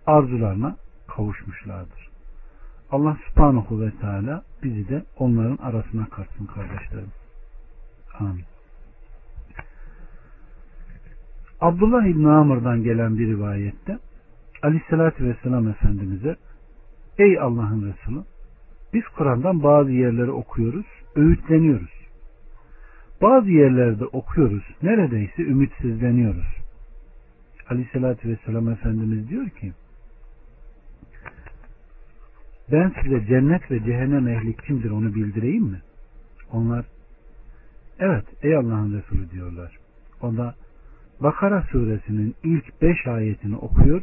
arzularına kavuşmuşlardır. Allah subhanahu ve teala bizi de onların arasına katsın kardeşlerim. Amin. Abdullah İbni Amr'dan gelen bir rivayette Aleyhisselatü Vesselam Efendimiz'e Ey Allah'ın Resulü biz Kur'an'dan bazı yerleri okuyoruz, öğütleniyoruz. Bazı yerlerde okuyoruz, neredeyse ümitsizleniyoruz. Aleyhisselatü Vesselam Efendimiz diyor ki ben size cennet ve cehennem ehli kimdir onu bildireyim mi? Onlar evet ey Allah'ın Resulü diyorlar. O da Bakara suresinin ilk beş ayetini okuyor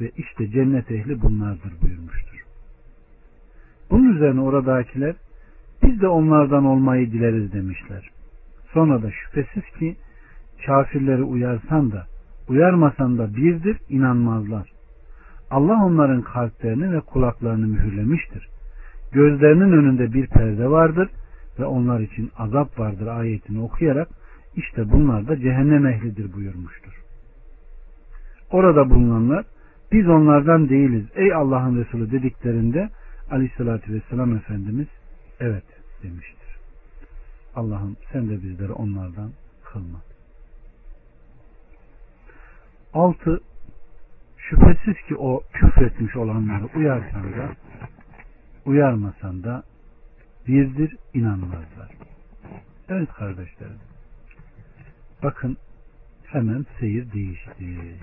ve işte cennet ehli bunlardır buyurmuştur. Bunun üzerine oradakiler biz de onlardan olmayı dileriz demişler. Sonra da şüphesiz ki kafirleri uyarsan da uyarmasan da birdir inanmazlar. Allah onların kalplerini ve kulaklarını mühürlemiştir. Gözlerinin önünde bir perde vardır ve onlar için azap vardır ayetini okuyarak işte bunlar da cehennem ehlidir buyurmuştur. Orada bulunanlar biz onlardan değiliz ey Allah'ın Resulü dediklerinde aleyhissalatü vesselam Efendimiz evet demiştir. Allah'ım sen de bizleri onlardan kılma. Altı şüphesiz ki o küfretmiş olanları uyarsan da uyarmasan da birdir inanmazlar. Evet kardeşlerim. Bakın hemen seyir değişti.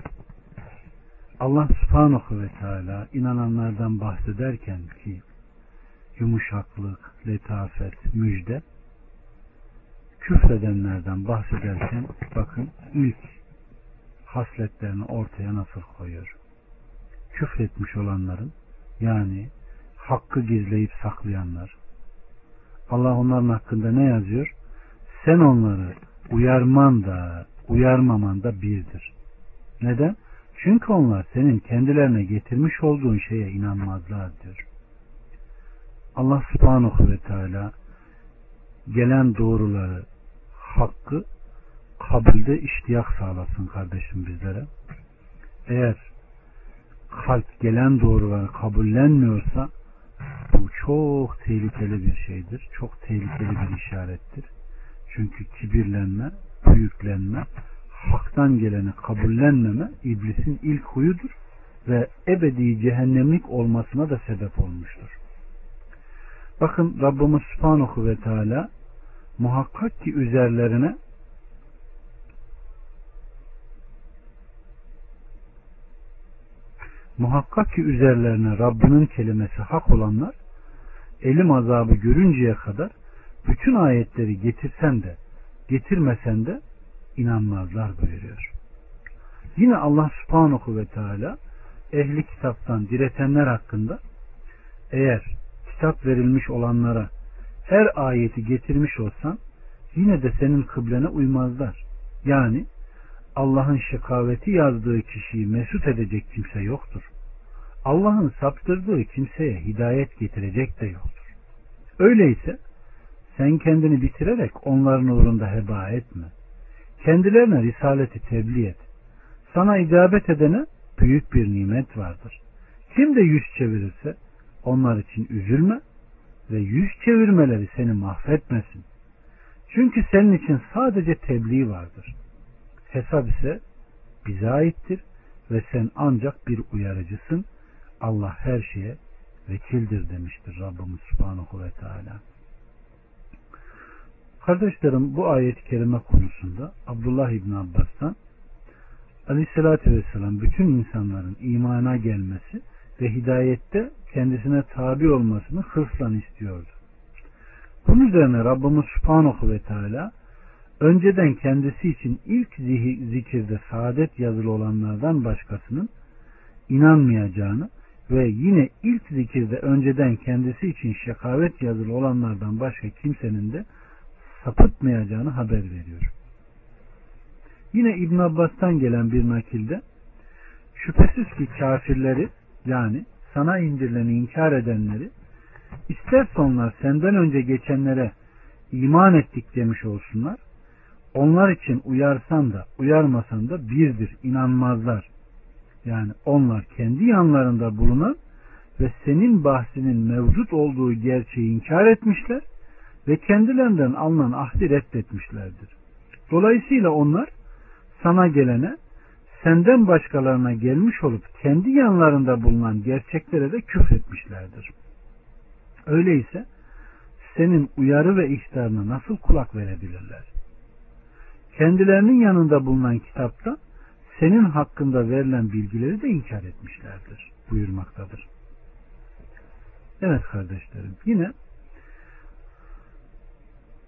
Allah subhanahu ve teala inananlardan bahsederken ki yumuşaklık, letafet, müjde küfredenlerden bahsederken bakın ilk hasletlerini ortaya nasıl koyuyor. Küfretmiş olanların yani hakkı gizleyip saklayanlar Allah onların hakkında ne yazıyor? Sen onları uyarman da uyarmaman da birdir. Neden? Çünkü onlar senin kendilerine getirmiş olduğun şeye inanmazlar diyor. Allah subhanahu ve teala gelen doğruları, hakkı kabulde iştiyak sağlasın kardeşim bizlere. Eğer kalp gelen doğruları kabullenmiyorsa bu çok tehlikeli bir şeydir. Çok tehlikeli bir işarettir. Çünkü kibirlenme, büyüklenme, haktan geleni kabullenmeme iblisin ilk huyudur ve ebedi cehennemlik olmasına da sebep olmuştur. Bakın Rabbimiz Subhanahu ve Teala muhakkak ki üzerlerine muhakkak ki üzerlerine Rabbinin kelimesi hak olanlar elim azabı görünceye kadar bütün ayetleri getirsen de getirmesen de inanmazlar buyuruyor. Yine Allah subhanahu ve teala ehli kitaptan diretenler hakkında eğer kitap verilmiş olanlara her ayeti getirmiş olsan yine de senin kıblene uymazlar. Yani Allah'ın şekaveti yazdığı kişiyi mesut edecek kimse yoktur. Allah'ın saptırdığı kimseye hidayet getirecek de yoktur. Öyleyse sen kendini bitirerek onların uğrunda heba etme. Kendilerine risaleti tebliğ et. Sana icabet edene büyük bir nimet vardır. Kim de yüz çevirirse onlar için üzülme ve yüz çevirmeleri seni mahvetmesin. Çünkü senin için sadece tebliğ vardır. Hesap ise bize aittir ve sen ancak bir uyarıcısın. Allah her şeye vekildir demiştir Rabbimiz Subhanahu ve Teala. Kardeşlerim bu ayet-i kerime konusunda Abdullah İbn Abbas'tan Aleyhisselatü Vesselam bütün insanların imana gelmesi ve hidayette kendisine tabi olmasını hırsla istiyordu. Bunun üzerine Rabbimiz Subhanahu ve Teala önceden kendisi için ilk zikirde saadet yazılı olanlardan başkasının inanmayacağını ve yine ilk zikirde önceden kendisi için şekavet yazılı olanlardan başka kimsenin de sapıtmayacağını haber veriyor. Yine İbn Abbas'tan gelen bir nakilde şüphesiz ki kafirleri yani sana indirileni inkar edenleri isterse onlar senden önce geçenlere iman ettik demiş olsunlar onlar için uyarsan da uyarmasan da birdir inanmazlar. Yani onlar kendi yanlarında bulunan ve senin bahsinin mevcut olduğu gerçeği inkar etmişler ve kendilerinden alınan ahdi reddetmişlerdir. Dolayısıyla onlar sana gelene senden başkalarına gelmiş olup kendi yanlarında bulunan gerçeklere de küfretmişlerdir. Öyleyse senin uyarı ve ihtarına nasıl kulak verebilirler? Kendilerinin yanında bulunan kitapta senin hakkında verilen bilgileri de inkar etmişlerdir buyurmaktadır. Evet kardeşlerim yine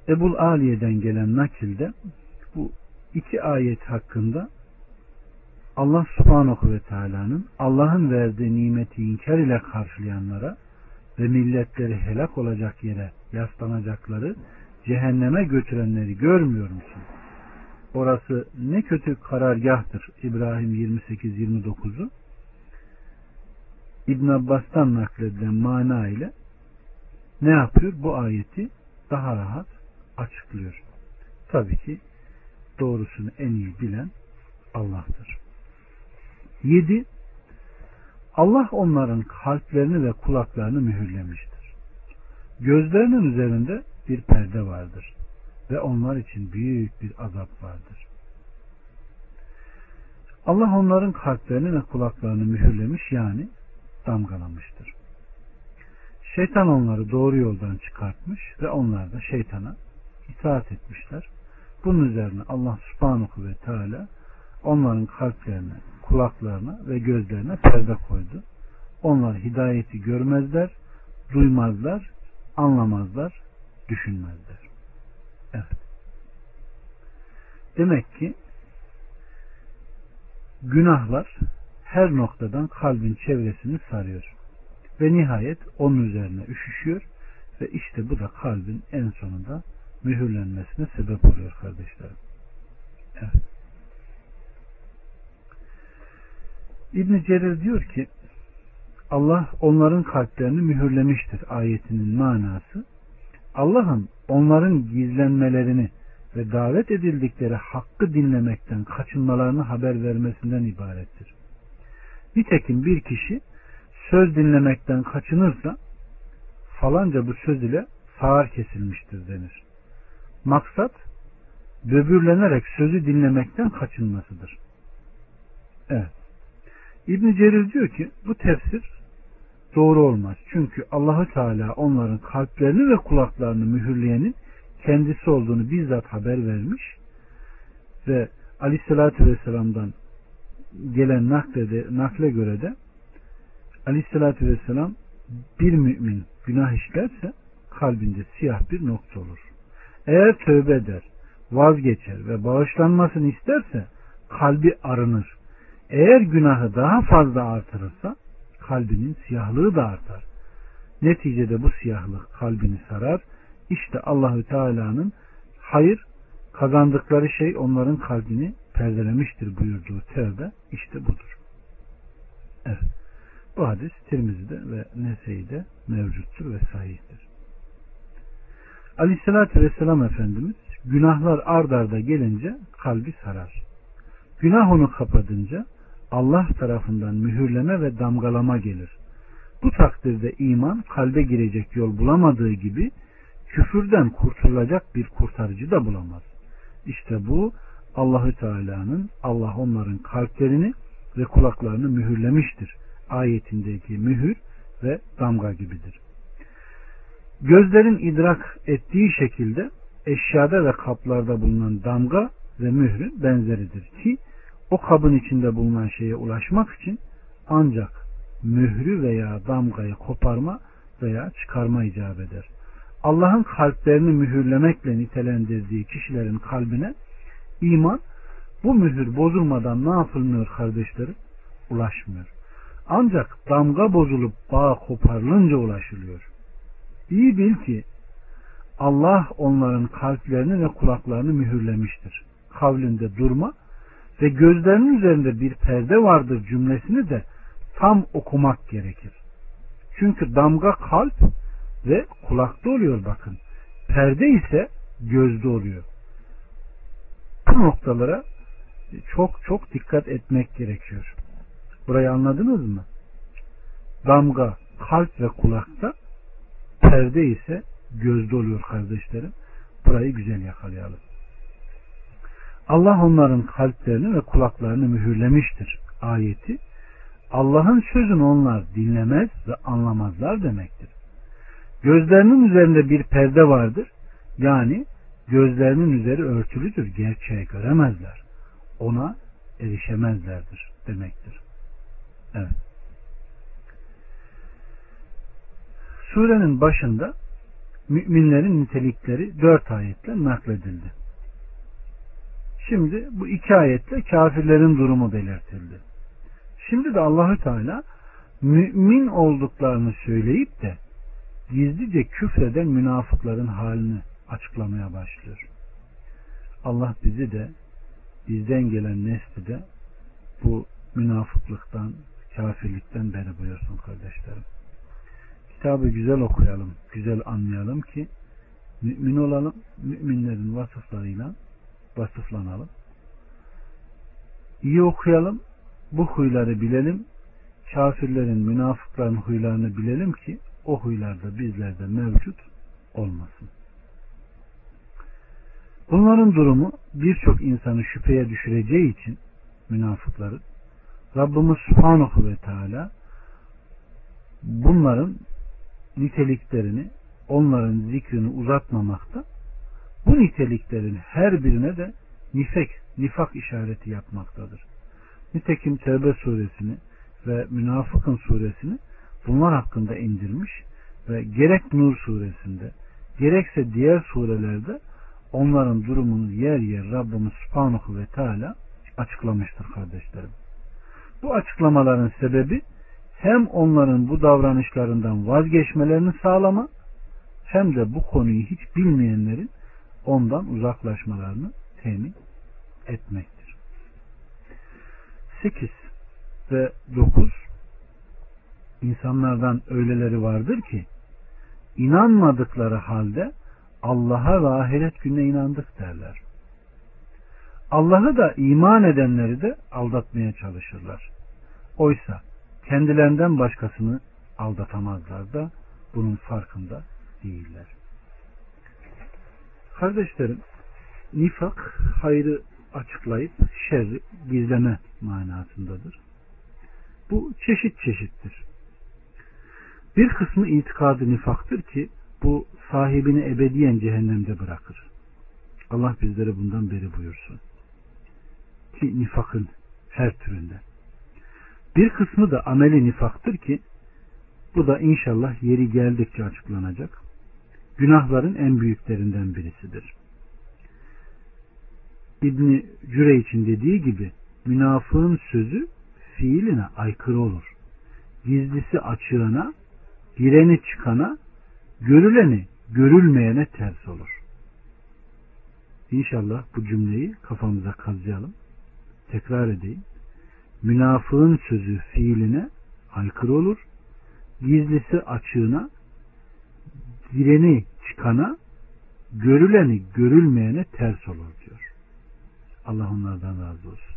Ebul Aliye'den gelen nakilde bu iki ayet hakkında Allah subhanahu ve teala'nın Allah'ın verdiği nimeti inkar ile karşılayanlara ve milletleri helak olacak yere yaslanacakları cehenneme götürenleri görmüyor musun? Orası ne kötü karargahtır. İbrahim 28-29'u İbn Abbas'tan nakledilen mana ile ne yapıyor? Bu ayeti daha rahat açıklıyor. Tabii ki doğrusunu en iyi bilen Allah'tır. 7. Allah onların kalplerini ve kulaklarını mühürlemiştir. Gözlerinin üzerinde bir perde vardır ve onlar için büyük bir azap vardır. Allah onların kalplerini ve kulaklarını mühürlemiş yani damgalamıştır. Şeytan onları doğru yoldan çıkartmış ve onlar da şeytana itaat etmişler. Bunun üzerine Allah subhanahu ve teala onların kalplerine, kulaklarına ve gözlerine perde koydu. Onlar hidayeti görmezler, duymazlar, anlamazlar, düşünmezler. Evet. Demek ki günahlar her noktadan kalbin çevresini sarıyor. Ve nihayet onun üzerine üşüşüyor ve işte bu da kalbin en sonunda mühürlenmesine sebep oluyor kardeşlerim. Evet. İbn Cerir diyor ki Allah onların kalplerini mühürlemiştir ayetinin manası. Allah'ın onların gizlenmelerini ve davet edildikleri hakkı dinlemekten kaçınmalarını haber vermesinden ibarettir. Nitekim bir kişi söz dinlemekten kaçınırsa falanca bu söz ile sağır kesilmiştir denir. Maksat böbürlenerek sözü dinlemekten kaçınmasıdır. Evet. İbn Cerir diyor ki bu tefsir doğru olmaz. Çünkü Allahü Teala onların kalplerini ve kulaklarını mühürleyenin kendisi olduğunu bizzat haber vermiş ve Aleyhisselatü Vesselam'dan gelen naklede, nakle göre de Aleyhisselatü Vesselam bir mümin günah işlerse kalbinde siyah bir nokta olur. Eğer tövbe eder, vazgeçer ve bağışlanmasını isterse kalbi arınır. Eğer günahı daha fazla artırırsa kalbinin siyahlığı da artar. Neticede bu siyahlık kalbini sarar. İşte Allahü Teala'nın hayır kazandıkları şey onların kalbini perdelemiştir buyurduğu tevbe işte budur. Evet. Bu hadis Tirmizi'de ve Nese'de mevcuttur ve sahihtir. Aleyhissalatü Vesselam Efendimiz günahlar ard arda gelince kalbi sarar. Günah onu kapadınca Allah tarafından mühürleme ve damgalama gelir. Bu takdirde iman kalbe girecek yol bulamadığı gibi küfürden kurtulacak bir kurtarıcı da bulamaz. İşte bu Allahü Teala'nın Allah onların kalplerini ve kulaklarını mühürlemiştir. Ayetindeki mühür ve damga gibidir. Gözlerin idrak ettiği şekilde eşyada ve kaplarda bulunan damga ve mührün benzeridir ki o kabın içinde bulunan şeye ulaşmak için ancak mührü veya damgayı koparma veya çıkarma icap eder. Allah'ın kalplerini mühürlemekle nitelendirdiği kişilerin kalbine iman bu mühür bozulmadan ne yapılmıyor kardeşlerim? Ulaşmıyor. Ancak damga bozulup bağ koparılınca ulaşılıyor. İyi bil ki Allah onların kalplerini ve kulaklarını mühürlemiştir. Kavlinde durma ve gözlerinin üzerinde bir perde vardır cümlesini de tam okumak gerekir. Çünkü damga kalp ve kulakta oluyor bakın. Perde ise gözde oluyor. Bu noktalara çok çok dikkat etmek gerekiyor. Burayı anladınız mı? Damga kalp ve kulakta perde ise gözde oluyor kardeşlerim. Burayı güzel yakalayalım. Allah onların kalplerini ve kulaklarını mühürlemiştir. Ayeti Allah'ın sözünü onlar dinlemez ve anlamazlar demektir. Gözlerinin üzerinde bir perde vardır. Yani gözlerinin üzeri örtülüdür. Gerçeği göremezler. Ona erişemezlerdir demektir. Evet. Surenin başında müminlerin nitelikleri dört ayetle nakledildi. Şimdi bu iki ayetle kafirlerin durumu belirtildi. Şimdi de Allahü Teala mümin olduklarını söyleyip de gizlice küfreden münafıkların halini açıklamaya başlıyor. Allah bizi de bizden gelen nesli de bu münafıklıktan, kafirlikten beri buyursun kardeşlerim. Kitabı güzel okuyalım, güzel anlayalım ki mümin olalım, müminlerin vasıflarıyla vasıflanalım. İyi okuyalım, bu huyları bilelim, kafirlerin, münafıkların huylarını bilelim ki o huylar bizlerde mevcut olmasın. Bunların durumu birçok insanı şüpheye düşüreceği için münafıkların Rabbimiz Subhanahu ve Teala bunların niteliklerini onların zikrini uzatmamakta bu niteliklerin her birine de nifek, nifak işareti yapmaktadır. Nitekim Tevbe suresini ve Münafıkın suresini bunlar hakkında indirmiş ve gerek Nur suresinde gerekse diğer surelerde onların durumunu yer yer Rabbimiz Subhanahu ve Teala açıklamıştır kardeşlerim. Bu açıklamaların sebebi hem onların bu davranışlarından vazgeçmelerini sağlama hem de bu konuyu hiç bilmeyenlerin ondan uzaklaşmalarını temin etmektir. 8 ve 9 insanlardan öyleleri vardır ki inanmadıkları halde Allah'a ve ahiret gününe inandık derler. Allah'ı da iman edenleri de aldatmaya çalışırlar. Oysa kendilerinden başkasını aldatamazlar da bunun farkında değiller. Kardeşlerim, nifak hayrı açıklayıp şerri gizleme manasındadır. Bu çeşit çeşittir. Bir kısmı itikadı nifaktır ki bu sahibini ebediyen cehennemde bırakır. Allah bizleri bundan beri buyursun. Ki nifakın her türünde. Bir kısmı da ameli nifaktır ki bu da inşallah yeri geldikçe açıklanacak. Günahların en büyüklerinden birisidir. İbni Cüre için dediği gibi münafığın sözü fiiline aykırı olur. Gizlisi açığına, gireni çıkana, görüleni görülmeyene ters olur. İnşallah bu cümleyi kafamıza kazıyalım. Tekrar edeyim. Münafığın sözü fiiline aykırı olur. Gizlisi açığına, gireni çıkana, görüleni görülmeyene ters olur diyor. Allah onlardan razı olsun.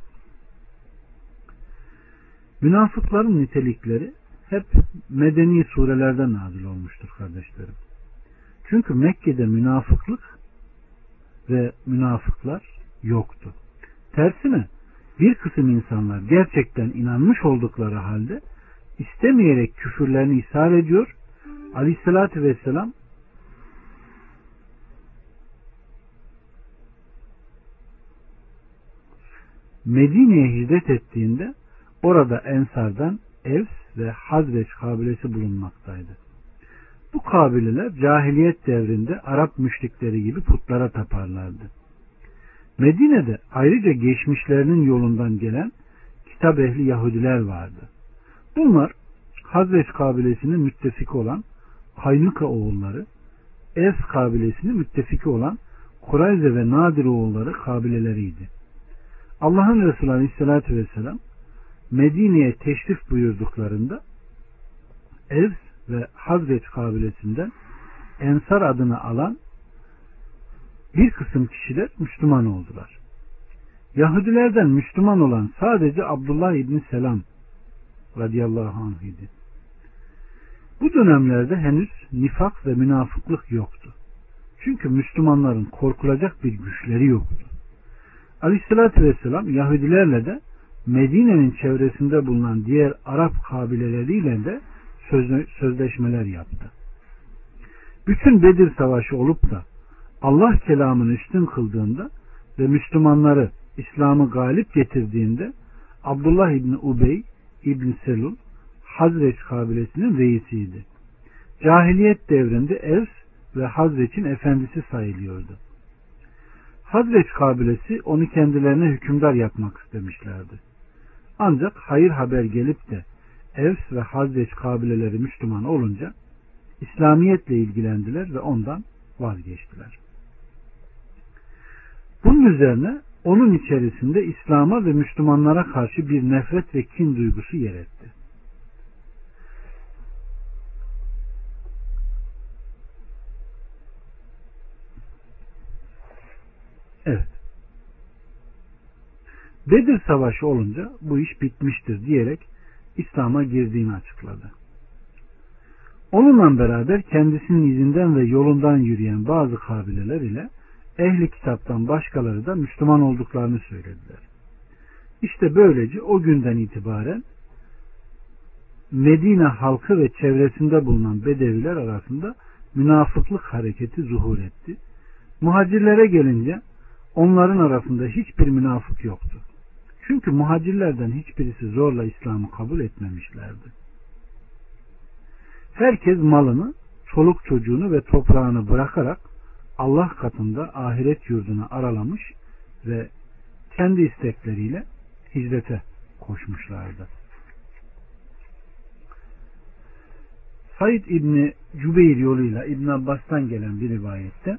Münafıkların nitelikleri hep medeni surelerden nazil olmuştur kardeşlerim. Çünkü Mekke'de münafıklık ve münafıklar yoktu. Tersine bir kısım insanlar gerçekten inanmış oldukları halde istemeyerek küfürlerini ishar ediyor. Aleyhissalatü vesselam Medine'ye hicret ettiğinde orada Ensar'dan Evs ve Hazreç kabilesi bulunmaktaydı. Bu kabileler cahiliyet devrinde Arap müşrikleri gibi putlara taparlardı. Medine'de ayrıca geçmişlerinin yolundan gelen kitap ehli Yahudiler vardı. Bunlar Hazreç kabilesinin müttefiki olan Kaynuka oğulları, Evs kabilesinin müttefiki olan Kurayze ve Nadir oğulları kabileleriydi. Allah'ın Resulü Aleyhisselatü Vesselam Medine'ye teşrif buyurduklarında Evs ve Hazreç kabilesinden Ensar adını alan bir kısım kişiler Müslüman oldular. Yahudilerden Müslüman olan sadece Abdullah İbni Selam radıyallahu anh idi. Bu dönemlerde henüz nifak ve münafıklık yoktu. Çünkü Müslümanların korkulacak bir güçleri yoktu. Aleyhissalatü vesselam Yahudilerle de Medine'nin çevresinde bulunan diğer Arap kabileleriyle de sözleşmeler yaptı. Bütün Bedir Savaşı olup da Allah kelamını üstün kıldığında ve Müslümanları İslam'ı galip getirdiğinde Abdullah İbni Ubey İbni Selul Hazreç kabilesinin reisiydi. Cahiliyet devrinde Evs ve Hazreç'in efendisi sayılıyordu. Hazreç kabilesi onu kendilerine hükümdar yapmak istemişlerdi. Ancak hayır haber gelip de Evs ve Hazreç kabileleri Müslüman olunca İslamiyetle ilgilendiler ve ondan vazgeçtiler. Bunun üzerine onun içerisinde İslam'a ve Müslümanlara karşı bir nefret ve kin duygusu yer etti. Evet. Bedir Savaşı olunca bu iş bitmiştir diyerek İslam'a girdiğini açıkladı. Onunla beraber kendisinin izinden ve yolundan yürüyen bazı kabileler ile ehli kitaptan başkaları da Müslüman olduklarını söylediler. İşte böylece o günden itibaren Medine halkı ve çevresinde bulunan bedeviler arasında münafıklık hareketi zuhur etti. Muhacirlere gelince onların arasında hiçbir münafık yoktu. Çünkü muhacirlerden hiçbirisi zorla İslam'ı kabul etmemişlerdi. Herkes malını, çoluk çocuğunu ve toprağını bırakarak Allah katında ahiret yurdunu aralamış ve kendi istekleriyle hicrete koşmuşlardı. Said İbni Cübeyr yoluyla İbn Abbas'tan gelen bir rivayette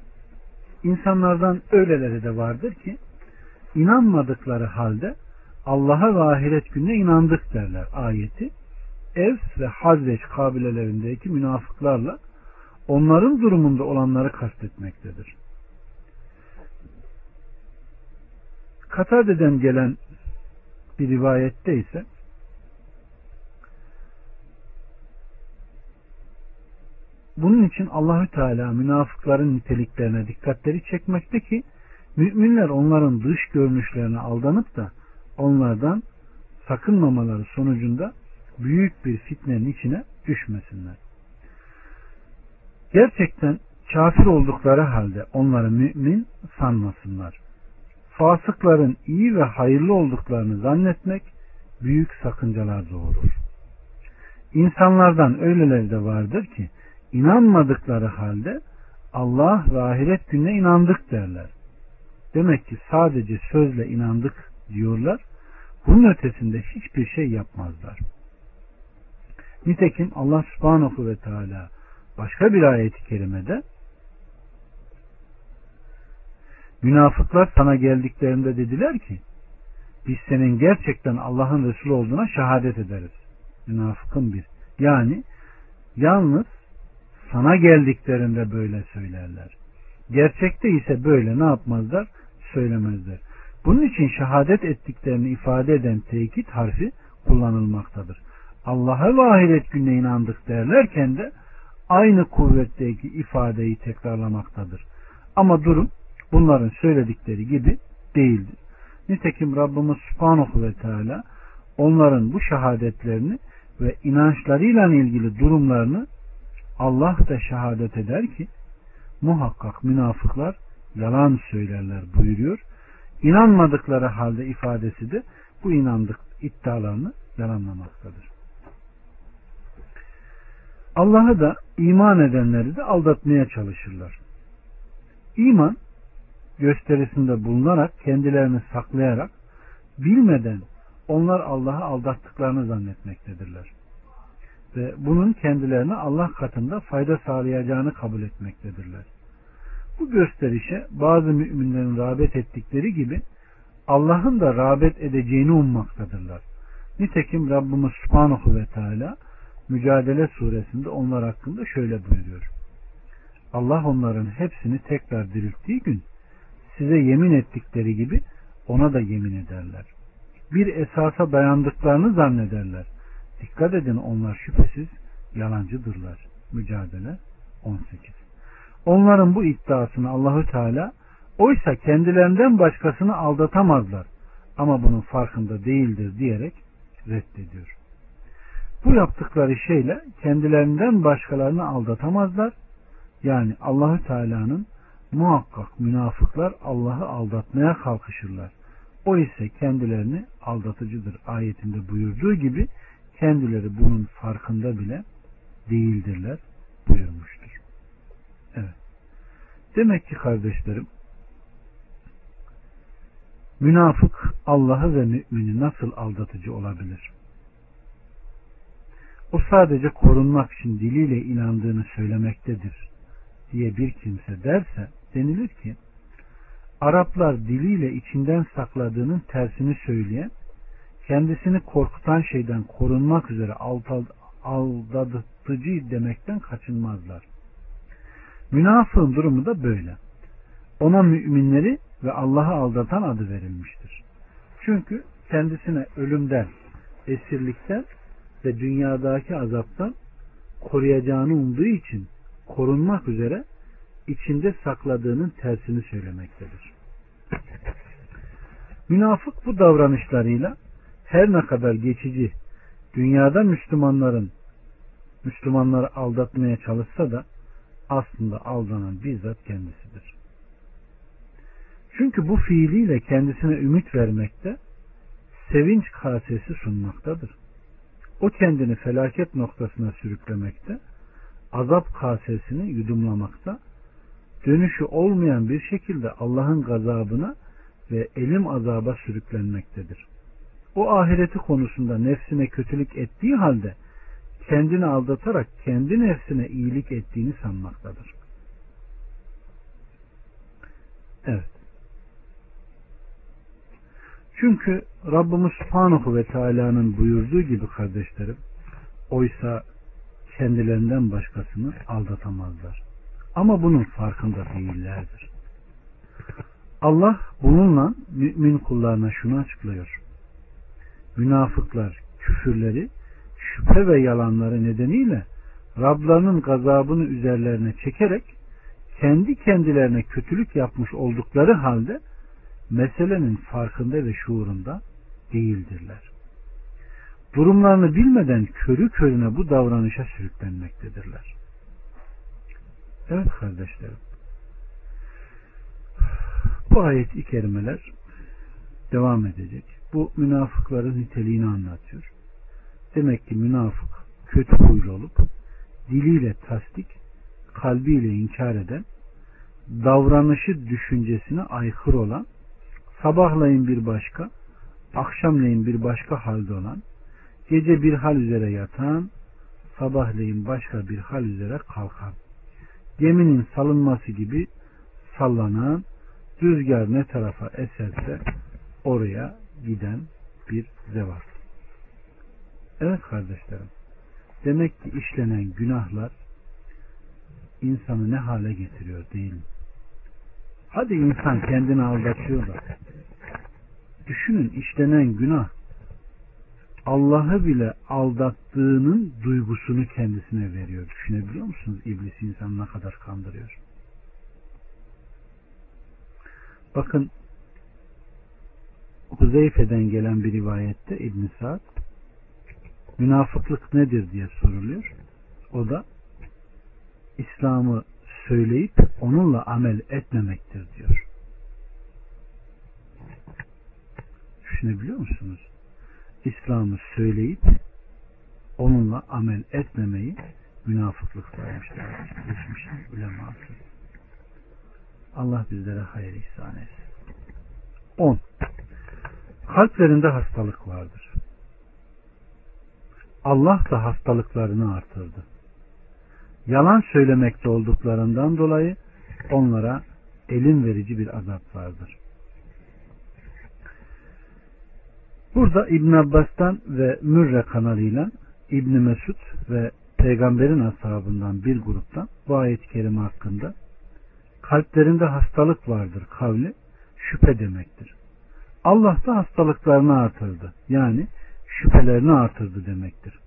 insanlardan öyleleri de vardır ki inanmadıkları halde Allah'a ve ahiret gününe inandık derler ayeti. Evs ve Hazreç kabilelerindeki münafıklarla onların durumunda olanları kastetmektedir. Katade'den gelen bir rivayette ise bunun için Allahü Teala münafıkların niteliklerine dikkatleri çekmekte ki müminler onların dış görünüşlerine aldanıp da onlardan sakınmamaları sonucunda büyük bir fitnenin içine düşmesinler. Gerçekten kafir oldukları halde onları mümin sanmasınlar. Fasıkların iyi ve hayırlı olduklarını zannetmek büyük sakıncalar doğurur. İnsanlardan öyleleri de vardır ki inanmadıkları halde Allah ve ahiret gününe inandık derler. Demek ki sadece sözle inandık diyorlar. Bunun ötesinde hiçbir şey yapmazlar. Nitekim Allah subhanahu ve teala başka bir ayeti kerimede münafıklar sana geldiklerinde dediler ki biz senin gerçekten Allah'ın Resulü olduğuna şehadet ederiz. Münafıkın bir. Yani yalnız sana geldiklerinde böyle söylerler. Gerçekte ise böyle ne yapmazlar? Söylemezler. Bunun için şehadet ettiklerini ifade eden tekit harfi kullanılmaktadır. Allah'a ve ahiret gününe inandık derlerken de aynı kuvvetteki ifadeyi tekrarlamaktadır. Ama durum bunların söyledikleri gibi değildir. Nitekim Rabbimiz Subhanahu ve Teala onların bu şehadetlerini ve inançlarıyla ilgili durumlarını Allah da şehadet eder ki muhakkak münafıklar yalan söylerler buyuruyor. İnanmadıkları halde ifadesi de bu inandık iddialarını yalanlamaktadır. Allah'ı da iman edenleri de aldatmaya çalışırlar. İman gösterisinde bulunarak kendilerini saklayarak bilmeden onlar Allah'ı aldattıklarını zannetmektedirler. Ve bunun kendilerine Allah katında fayda sağlayacağını kabul etmektedirler. Bu gösterişe bazı müminlerin rağbet ettikleri gibi Allah'ın da rağbet edeceğini ummaktadırlar. Nitekim Rabbimiz Subhanahu ve Teala Mücadele suresinde onlar hakkında şöyle buyuruyor. Allah onların hepsini tekrar dirilttiği gün size yemin ettikleri gibi ona da yemin ederler. Bir esasa dayandıklarını zannederler. Dikkat edin onlar şüphesiz yalancıdırlar. Mücadele 18. Onların bu iddiasını Allahü Teala oysa kendilerinden başkasını aldatamazlar ama bunun farkında değildir diyerek reddediyor. Bu yaptıkları şeyle kendilerinden başkalarını aldatamazlar. Yani Allahü Teala'nın muhakkak münafıklar Allah'ı aldatmaya kalkışırlar. O ise kendilerini aldatıcıdır ayetinde buyurduğu gibi kendileri bunun farkında bile değildirler buyurmuştur. Evet. Demek ki kardeşlerim münafık Allah'ı ve mümini nasıl aldatıcı olabilir? o sadece korunmak için diliyle inandığını söylemektedir diye bir kimse derse denilir ki Araplar diliyle içinden sakladığının tersini söyleyen kendisini korkutan şeyden korunmak üzere aldatıcı demekten kaçınmazlar. Münafığın durumu da böyle. Ona müminleri ve Allah'ı aldatan adı verilmiştir. Çünkü kendisine ölümden, esirlikten ve dünyadaki azaptan koruyacağını umduğu için korunmak üzere içinde sakladığının tersini söylemektedir. Münafık bu davranışlarıyla her ne kadar geçici dünyada Müslümanların Müslümanları aldatmaya çalışsa da aslında aldanan bizzat kendisidir. Çünkü bu fiiliyle kendisine ümit vermekte, sevinç kasesi sunmaktadır. O kendini felaket noktasına sürüklemekte, azap kasesini yudumlamakta, dönüşü olmayan bir şekilde Allah'ın gazabına ve elim azaba sürüklenmektedir. O ahireti konusunda nefsine kötülük ettiği halde kendini aldatarak kendi nefsine iyilik ettiğini sanmaktadır. Evet. Çünkü Rabbimiz Subhanahu ve Teala'nın buyurduğu gibi kardeşlerim, oysa kendilerinden başkasını aldatamazlar. Ama bunun farkında değillerdir. Allah bununla mümin kullarına şunu açıklıyor. Münafıklar küfürleri, şüphe ve yalanları nedeniyle Rablarının gazabını üzerlerine çekerek kendi kendilerine kötülük yapmış oldukları halde meselenin farkında ve şuurunda değildirler. Durumlarını bilmeden körü körüne bu davranışa sürüklenmektedirler. Evet kardeşlerim. Bu ayet-i kerimeler devam edecek. Bu münafıkların niteliğini anlatıyor. Demek ki münafık kötü huylu olup diliyle tasdik, kalbiyle inkar eden, davranışı düşüncesine aykırı olan, sabahlayın bir başka, akşamleyin bir başka halde olan, gece bir hal üzere yatan, sabahleyin başka bir hal üzere kalkan, geminin salınması gibi sallanan, rüzgar ne tarafa eserse oraya giden bir zevat. Evet kardeşlerim, demek ki işlenen günahlar insanı ne hale getiriyor değil mi? Hadi insan kendini aldatıyor da düşünün işlenen günah Allah'ı bile aldattığının duygusunu kendisine veriyor. Düşünebiliyor musunuz? İblis insanı ne kadar kandırıyor. Bakın Huzeyfe'den gelen bir rivayette İbn Sa'd münafıklık nedir diye soruluyor. O da İslam'ı söyleyip onunla amel etmemektir diyor. Düşünebiliyor musunuz? İslam'ı söyleyip onunla amel etmemeyi münafıklık saymışlar. Geçmişin uleması. Allah bizlere hayır ihsan etsin. 10. Kalplerinde hastalık vardır. Allah da hastalıklarını artırdı. Yalan söylemekte olduklarından dolayı onlara elin verici bir azap vardır. Burada İbn Abbas'tan ve Mürre kanalıyla İbn Mesud ve peygamberin ashabından bir gruptan bu ayet-i kerime hakkında kalplerinde hastalık vardır kavli şüphe demektir. Allah da hastalıklarını artırdı. Yani şüphelerini artırdı demektir.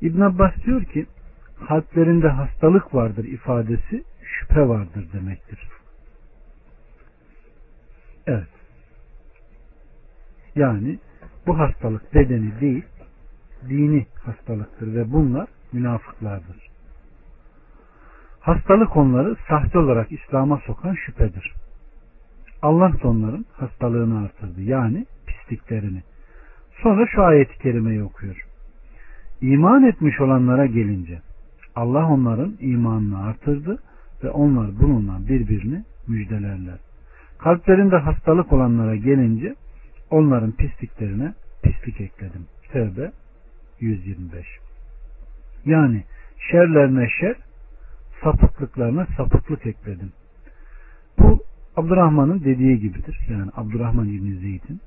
İbn Abbas diyor ki kalplerinde hastalık vardır ifadesi şüphe vardır demektir. Evet. Yani bu hastalık bedeni değil dini hastalıktır ve bunlar münafıklardır. Hastalık onları sahte olarak İslam'a sokan şüphedir. Allah da onların hastalığını artırdı. Yani pisliklerini. Sonra şu ayeti kerimeyi okuyor. İman etmiş olanlara gelince Allah onların imanını artırdı ve onlar bununla birbirini müjdelerler. Kalplerinde hastalık olanlara gelince onların pisliklerine pislik ekledim. Tevbe 125. Yani şerlerine şer, sapıklıklarına sapıklık ekledim. Bu Abdurrahman'ın dediği gibidir. Yani Abdurrahman İbni Zeyd'in.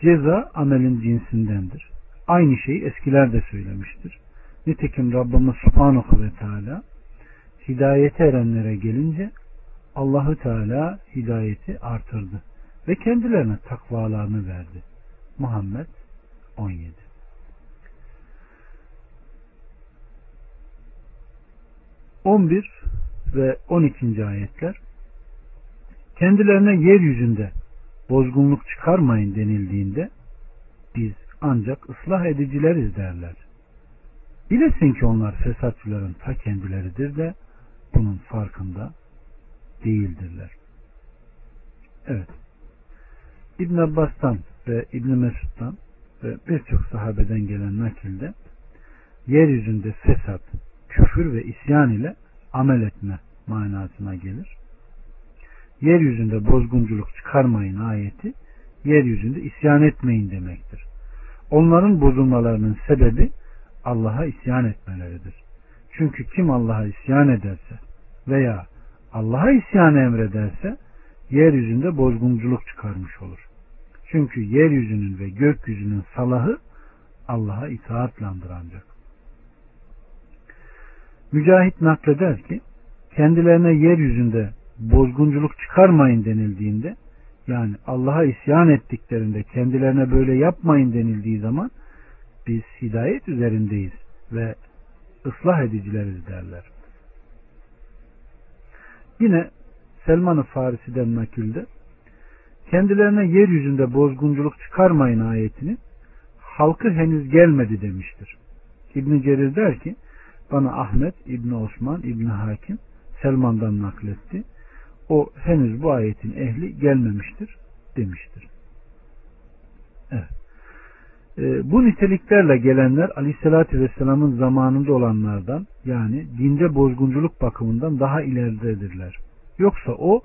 Ceza amelin cinsindendir. Aynı şeyi eskiler de söylemiştir. Nitekim Rabbimiz Subhanahu ve Teala hidayete erenlere gelince Allahü Teala hidayeti artırdı ve kendilerine takvalarını verdi. Muhammed 17 11 ve 12. ayetler kendilerine yeryüzünde bozgunluk çıkarmayın denildiğinde biz ancak ıslah edicileriz derler. Bilesin ki onlar fesatçıların ta kendileridir de bunun farkında değildirler. Evet. İbn Abbas'tan ve İbn Mesud'dan ve birçok sahabeden gelen nakilde yeryüzünde fesat, küfür ve isyan ile amel etme manasına gelir. Yeryüzünde bozgunculuk çıkarmayın ayeti yeryüzünde isyan etmeyin demektir. Onların bozulmalarının sebebi Allah'a isyan etmeleridir. Çünkü kim Allah'a isyan ederse veya Allah'a isyan emrederse yeryüzünde bozgunculuk çıkarmış olur. Çünkü yeryüzünün ve gökyüzünün salahı Allah'a itaatlandır ancak. Mücahit nakleder ki kendilerine yeryüzünde bozgunculuk çıkarmayın denildiğinde yani Allah'a isyan ettiklerinde kendilerine böyle yapmayın denildiği zaman biz hidayet üzerindeyiz ve ıslah edicileriz derler. Yine Selman-ı Farisi'den nakilde kendilerine yeryüzünde bozgunculuk çıkarmayın ayetini halkı henüz gelmedi demiştir. İbn Cerir der ki bana Ahmet İbn Osman İbn Hakim Selman'dan nakletti. O henüz bu ayetin ehli gelmemiştir demiştir. Evet. E, bu niteliklerle gelenler Aleyhisselatü Vesselam'ın zamanında olanlardan yani dinde bozgunculuk bakımından daha ileridedirler. Yoksa o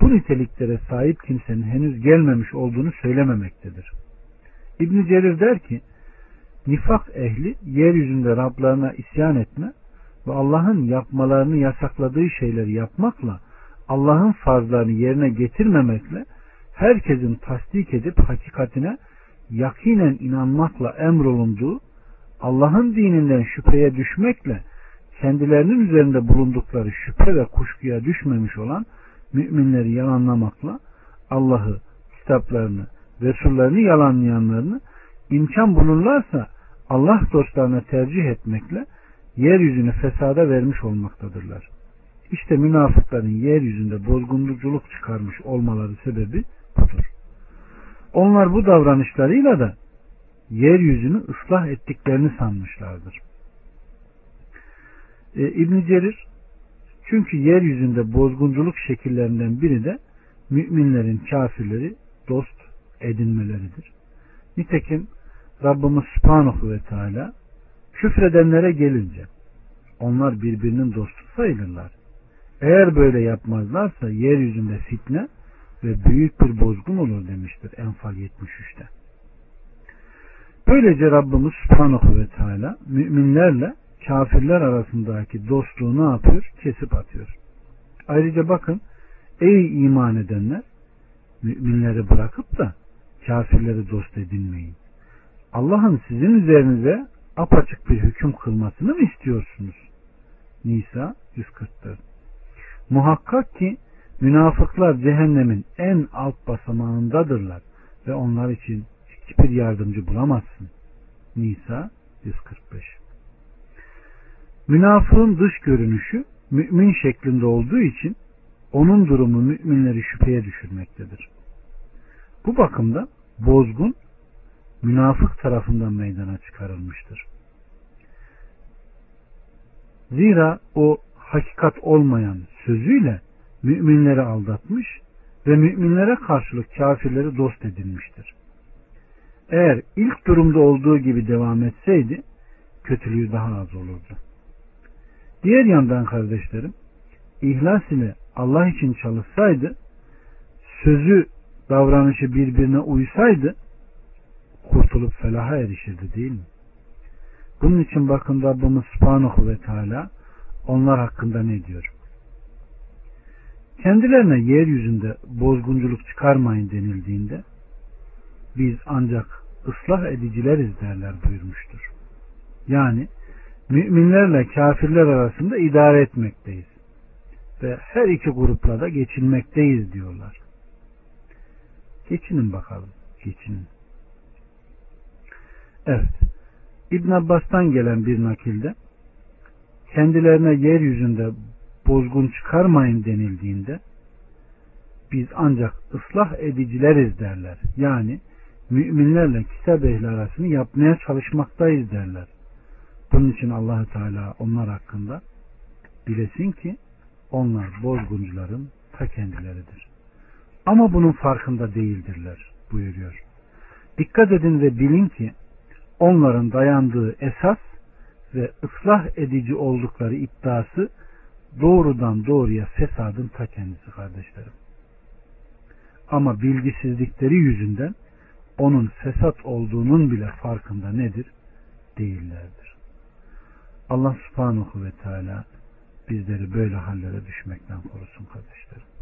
bu niteliklere sahip kimsenin henüz gelmemiş olduğunu söylememektedir. İbn Cerir der ki nifak ehli yeryüzünde Rablarına isyan etme ve Allah'ın yapmalarını yasakladığı şeyleri yapmakla Allah'ın farzlarını yerine getirmemekle herkesin tasdik edip hakikatine yakinen inanmakla emrolunduğu Allah'ın dininden şüpheye düşmekle kendilerinin üzerinde bulundukları şüphe ve kuşkuya düşmemiş olan müminleri yalanlamakla Allah'ı, kitaplarını, Resullerini yalanlayanlarını imkan bulurlarsa Allah dostlarına tercih etmekle yeryüzünü fesada vermiş olmaktadırlar. İşte münafıkların yeryüzünde bozgunculuk çıkarmış olmaları sebebi budur. Onlar bu davranışlarıyla da yeryüzünü ıslah ettiklerini sanmışlardır. Ee, İbn Cerir çünkü yeryüzünde bozgunculuk şekillerinden biri de müminlerin kafirleri dost edinmeleridir. Nitekim Rabbimiz Subhanahu ve Teala küfredenlere gelince onlar birbirinin dostu sayılırlar. Eğer böyle yapmazlarsa yeryüzünde fitne ve büyük bir bozgun olur demiştir Enfal 73'te. Böylece Rabbimiz Subhanahu ve Teala müminlerle kafirler arasındaki dostluğu ne yapıyor? Kesip atıyor. Ayrıca bakın ey iman edenler müminleri bırakıp da kafirleri dost edinmeyin. Allah'ın sizin üzerinize apaçık bir hüküm kılmasını mı istiyorsunuz? Nisa 144 Muhakkak ki münafıklar cehennemin en alt basamağındadırlar ve onlar için hiçbir yardımcı bulamazsın. Nisa 145 Münafığın dış görünüşü mümin şeklinde olduğu için onun durumu müminleri şüpheye düşürmektedir. Bu bakımda bozgun münafık tarafından meydana çıkarılmıştır. Zira o hakikat olmayan sözüyle müminleri aldatmış ve müminlere karşılık kafirleri dost edinmiştir. Eğer ilk durumda olduğu gibi devam etseydi kötülüğü daha az olurdu. Diğer yandan kardeşlerim ihlas ile Allah için çalışsaydı sözü davranışı birbirine uysaydı kurtulup felaha erişirdi değil mi? Bunun için bakın Rabbimiz Subhanahu ve Teala onlar hakkında ne diyor? Kendilerine yeryüzünde bozgunculuk çıkarmayın denildiğinde biz ancak ıslah edicileriz derler buyurmuştur. Yani müminlerle kafirler arasında idare etmekteyiz ve her iki grupla da geçinmekteyiz diyorlar. Geçinin bakalım. Geçinin. Evet. İbn Abbas'tan gelen bir nakilde kendilerine yeryüzünde bozgun çıkarmayın denildiğinde biz ancak ıslah edicileriz derler. Yani müminlerle kitap ehli arasını yapmaya çalışmaktayız derler. Bunun için allah Teala onlar hakkında bilesin ki onlar bozguncuların ta kendileridir. Ama bunun farkında değildirler buyuruyor. Dikkat edin ve bilin ki onların dayandığı esas ve ıslah edici oldukları iddiası doğrudan doğruya fesadın ta kendisi kardeşlerim. Ama bilgisizlikleri yüzünden onun fesat olduğunun bile farkında nedir? Değillerdir. Allah subhanahu ve teala bizleri böyle hallere düşmekten korusun kardeşlerim.